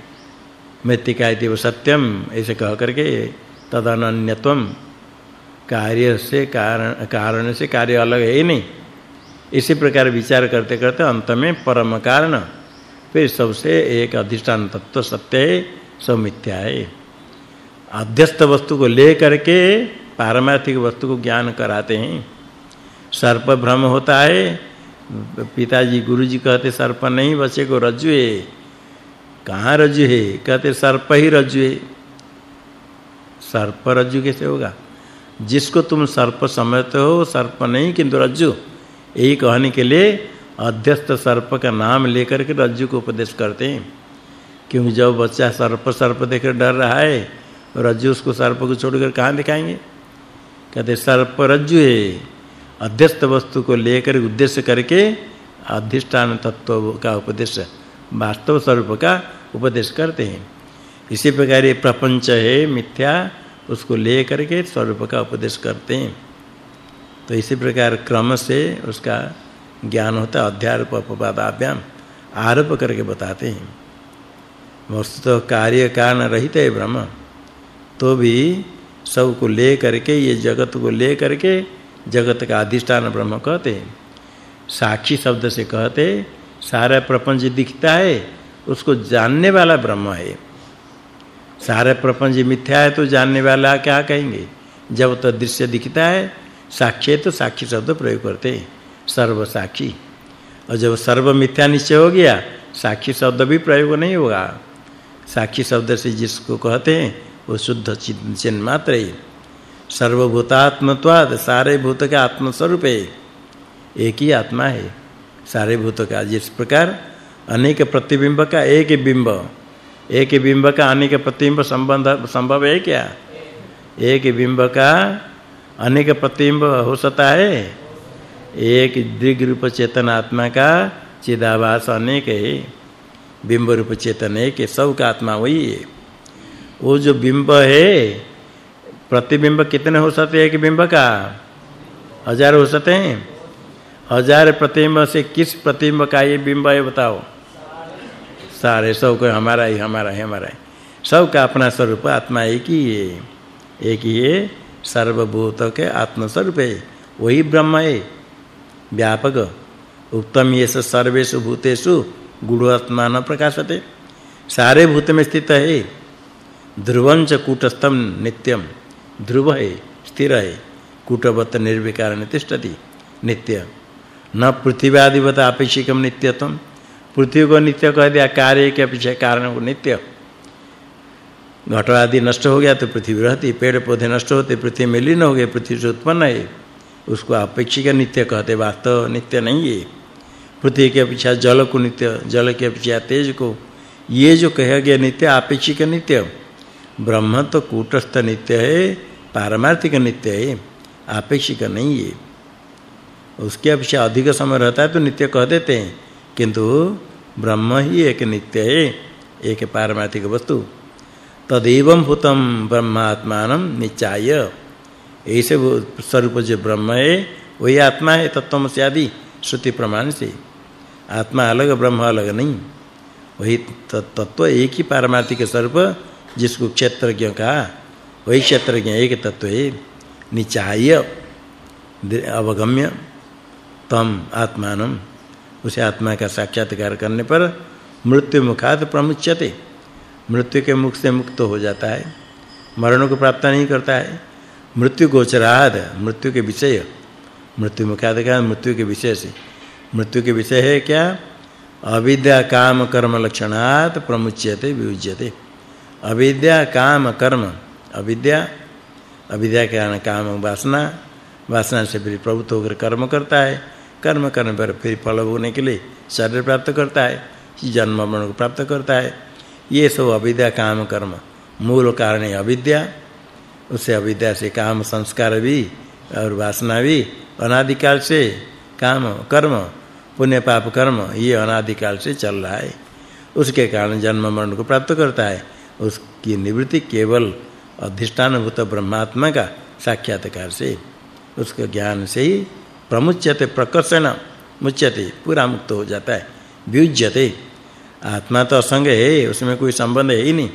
मृतिका इति सत्यम, ऐसे कह करके तदनन्यत्वम। कार्य से कारण कारण से कार्य अलग है ही नहीं। इसी प्रकार विचार करते करते अंत में परम कारण, फिर सबसे एक अधिष्ठान तत्व सत्य है, सब मिथ्या है। अध्यस्त वस्तु को ले करके पारमार्थिक वस्तु को ज्ञान कराते हैं। सर्प भ्रम होता है पिताजी गुरुजी कहते, सर्प नहीं बच्चे को रज्जु है कहाँ रज्जु है? कहते, सर्प ही रज्जु है। सर्प रज्जु कैसे होगा? जिसको तुम सर्प समझते हो, सर्प नहीं, किंतु रज्जु। यही कहने के लिए अध्यस्त सर्प का नाम लेकर के रज्जु को उपदेश करते हैं। क्योंकि जब बच्चा सर्प सर्प देखकर डर रहा है, रज्जु उसको सर्प को छोड़कर कहाँ दिखाएँगे? कहते, सर्प रज्जु है। अध्यस्त वस्तु को लेकर उद्देश्य करके अधिष्ठान तत्व का उपदेश, वास्तव स्वरूप का उपदेश करते हैं। इसी प्रकार ये प्रपंच है, मिथ्या, उसको लेकर के स्वरूप का उपदेश करते हैं। तो इसी प्रकार क्रम से उसका ज्ञान होता है अध्यारोप अपवादाभ्याम आरोप करके बताते हैं। वस्तु तो कार्य कारण रहित है ब्रह्म तो भी सबको ले करके ये जगत को ले करके जगत का अधिष्ठान ब्रह्म कहते। हैं साक्षी शब्द से कहते, सारा प्रपंच दिखता है, उसको जानने वाला ब्रह्म है। सारा प्रपंच मिथ्या है तो जानने वाला क्या कहेंगे? जब तो दृश्य दिखता है, साक्षी तो साक्षी शब्द प्रयोग करते। हैं सर्व साक्षी। और जब सर्व मिथ्या निश्चय हो गया, साक्षी शब्द भी प्रयोग नहीं होगा। साक्षी शब्द से जिसको कहते हैं, वो शुद्ध चिन्ह मात्र है। सर्वभूतात्मत्वाद सारे भूत का आत्म स्वरूप है एक ही आत्मा है। सारे भूत का जिस प्रकार अनेक प्रतिबिंब का एक ही बिंब, एक ही बिंब का अनेक प्रतिबिंब संबंध संभव है क्या? एक बिंब का अनेक प्रतिबिंब हो सकता है। एक दृग रूप चेतन आत्मा का चिदाभास अनेक है। बिंब रूप चेतन है कि सब का आत्मा वही है। वो जो बिंब है प्रतिबिंब कितने हो सकते हैं एक बिंब का? हज़ार हो सकते हैं। हज़ार प्रतिबिंब से किस प्रतिबिंब का ये बिंब है बताओ। सारे सबको हमारा ही, हमारा है हमारा है। सब का अपना स्वरूप आत्मा एक ही है। एक ही है सर्वभूत के आत्म स्वरूप है। वही ब्रह्म है। व्यापक। उत्तम ये सर्वेषु भूतेषु गुणात्मा न प्रकाशते। सारे भूत में स्थित है। ध्रुवंच कूटस्थम नित्यम ध्रुव है, स्थिर है, कूटवत निर्विकार नितिष्ठति नित्य। न पृथ्वी आदिवत अपेक्षिकम नित्यत्वम पृथ्वी को नित्य कह दिया, कार्य के पीछे कारण को नित्य। घट आदि नष्ट हो गया तो पृथ्वी रहती पेड़ पौधे नष्ट होते, पृथ्वी में लीन हो गए, पृथ्वी से उत्पन्न है। उसको अपेक्षिक नित्य कहते, वास्तव नित्य नहीं है। पृथ्वी के अपेक्षा जल को नित्य, जल के अपेक्षा तेज को, ये जो कहा गया नित्य अपेक्षिक नित्य। ब्रह्म तो कूटस्थ नित्य है, पारमार्थिक नित्य है, आपेक्षिक नहीं है। उसके अपेक्षा अधिक समय रहता है तो नित्य कह देते हैं, किंतु ब्रह्म ही एक नित्य है, एक पारमार्थिक वस्तु। तदेवं भूतम ब्रह्मात्मानं निचाय ऐसे स्वरूप जो ब्रह्म है, वही आत्मा है तत्वम से आदि, श्रुति प्रमाण से। आत्मा अलग, ब्रह्म अलग नहीं। वही तत्व एक ही पारमार्थिक स्वरूप जिसको क्षेत्रज्ञ कहा वही क्षेत्रज्ञ एक तत्व है, निचाय अवगम्य, तम आत्मानम। उसे आत्मा का साक्षात्कार करने पर मृत्यु मुखात प्रमुच्यते। मृत्यु के मुख से मुक्त हो जाता है, मरण को प्राप्त नहीं करता है। मृत्यु गोचराद, मृत्यु के विषय। मृत्यु मुखात का मृत्यु के विषय से। मृत्यु के विषय है क्या? अविद्या, काम, कर्म, लक्षणात प्रमुच्यते विउज्यते अविद्या, काम, कर्म। अविद्या अविद्या के कारण काम, वासना। वासना से फिर प्रभुत्व होकर कर्म करता है। कर्म करने पर फिर फल होने के लिए शरीर प्राप्त करता है, जन्म मरण को प्राप्त करता है। ये सब अविद्या, काम, कर्म। मूल कारण है अविद्या। उससे अविद्या से काम, संस्कार भी और वासना भी अनादिकाल से काम, कर्म पुण्य पाप कर्म, ये अनादिकाल से चल रहा है। उसके कारण जन्म मरण को प्राप्त करता है। उसकी निवृत्ति केवल अधिष्ठान भूत ब्रह्मात्मा का साक्षात्कार से, उसके ज्ञान से ही प्रमुच्यते, प्रकर्षण मुच्यते, पूरा मुक्त हो जाता है, व्युज्यते। आत्मा तो असंग है, उसमें कोई संबंध है ही नहीं।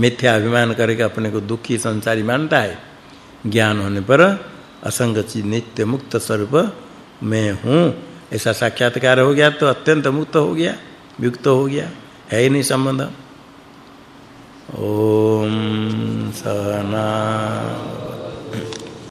मिथ्या अभिमान करके अपने को दुखी संसारी मानता है। ज्ञान होने पर असंग नित्य मुक्त स्वरूप मैं हूँ। ऐसा साक्षात्कार हो गया तो अत्यंत मुक्त हो गया युक्त हो गया, है ही नहीं संबंध। ओम सहना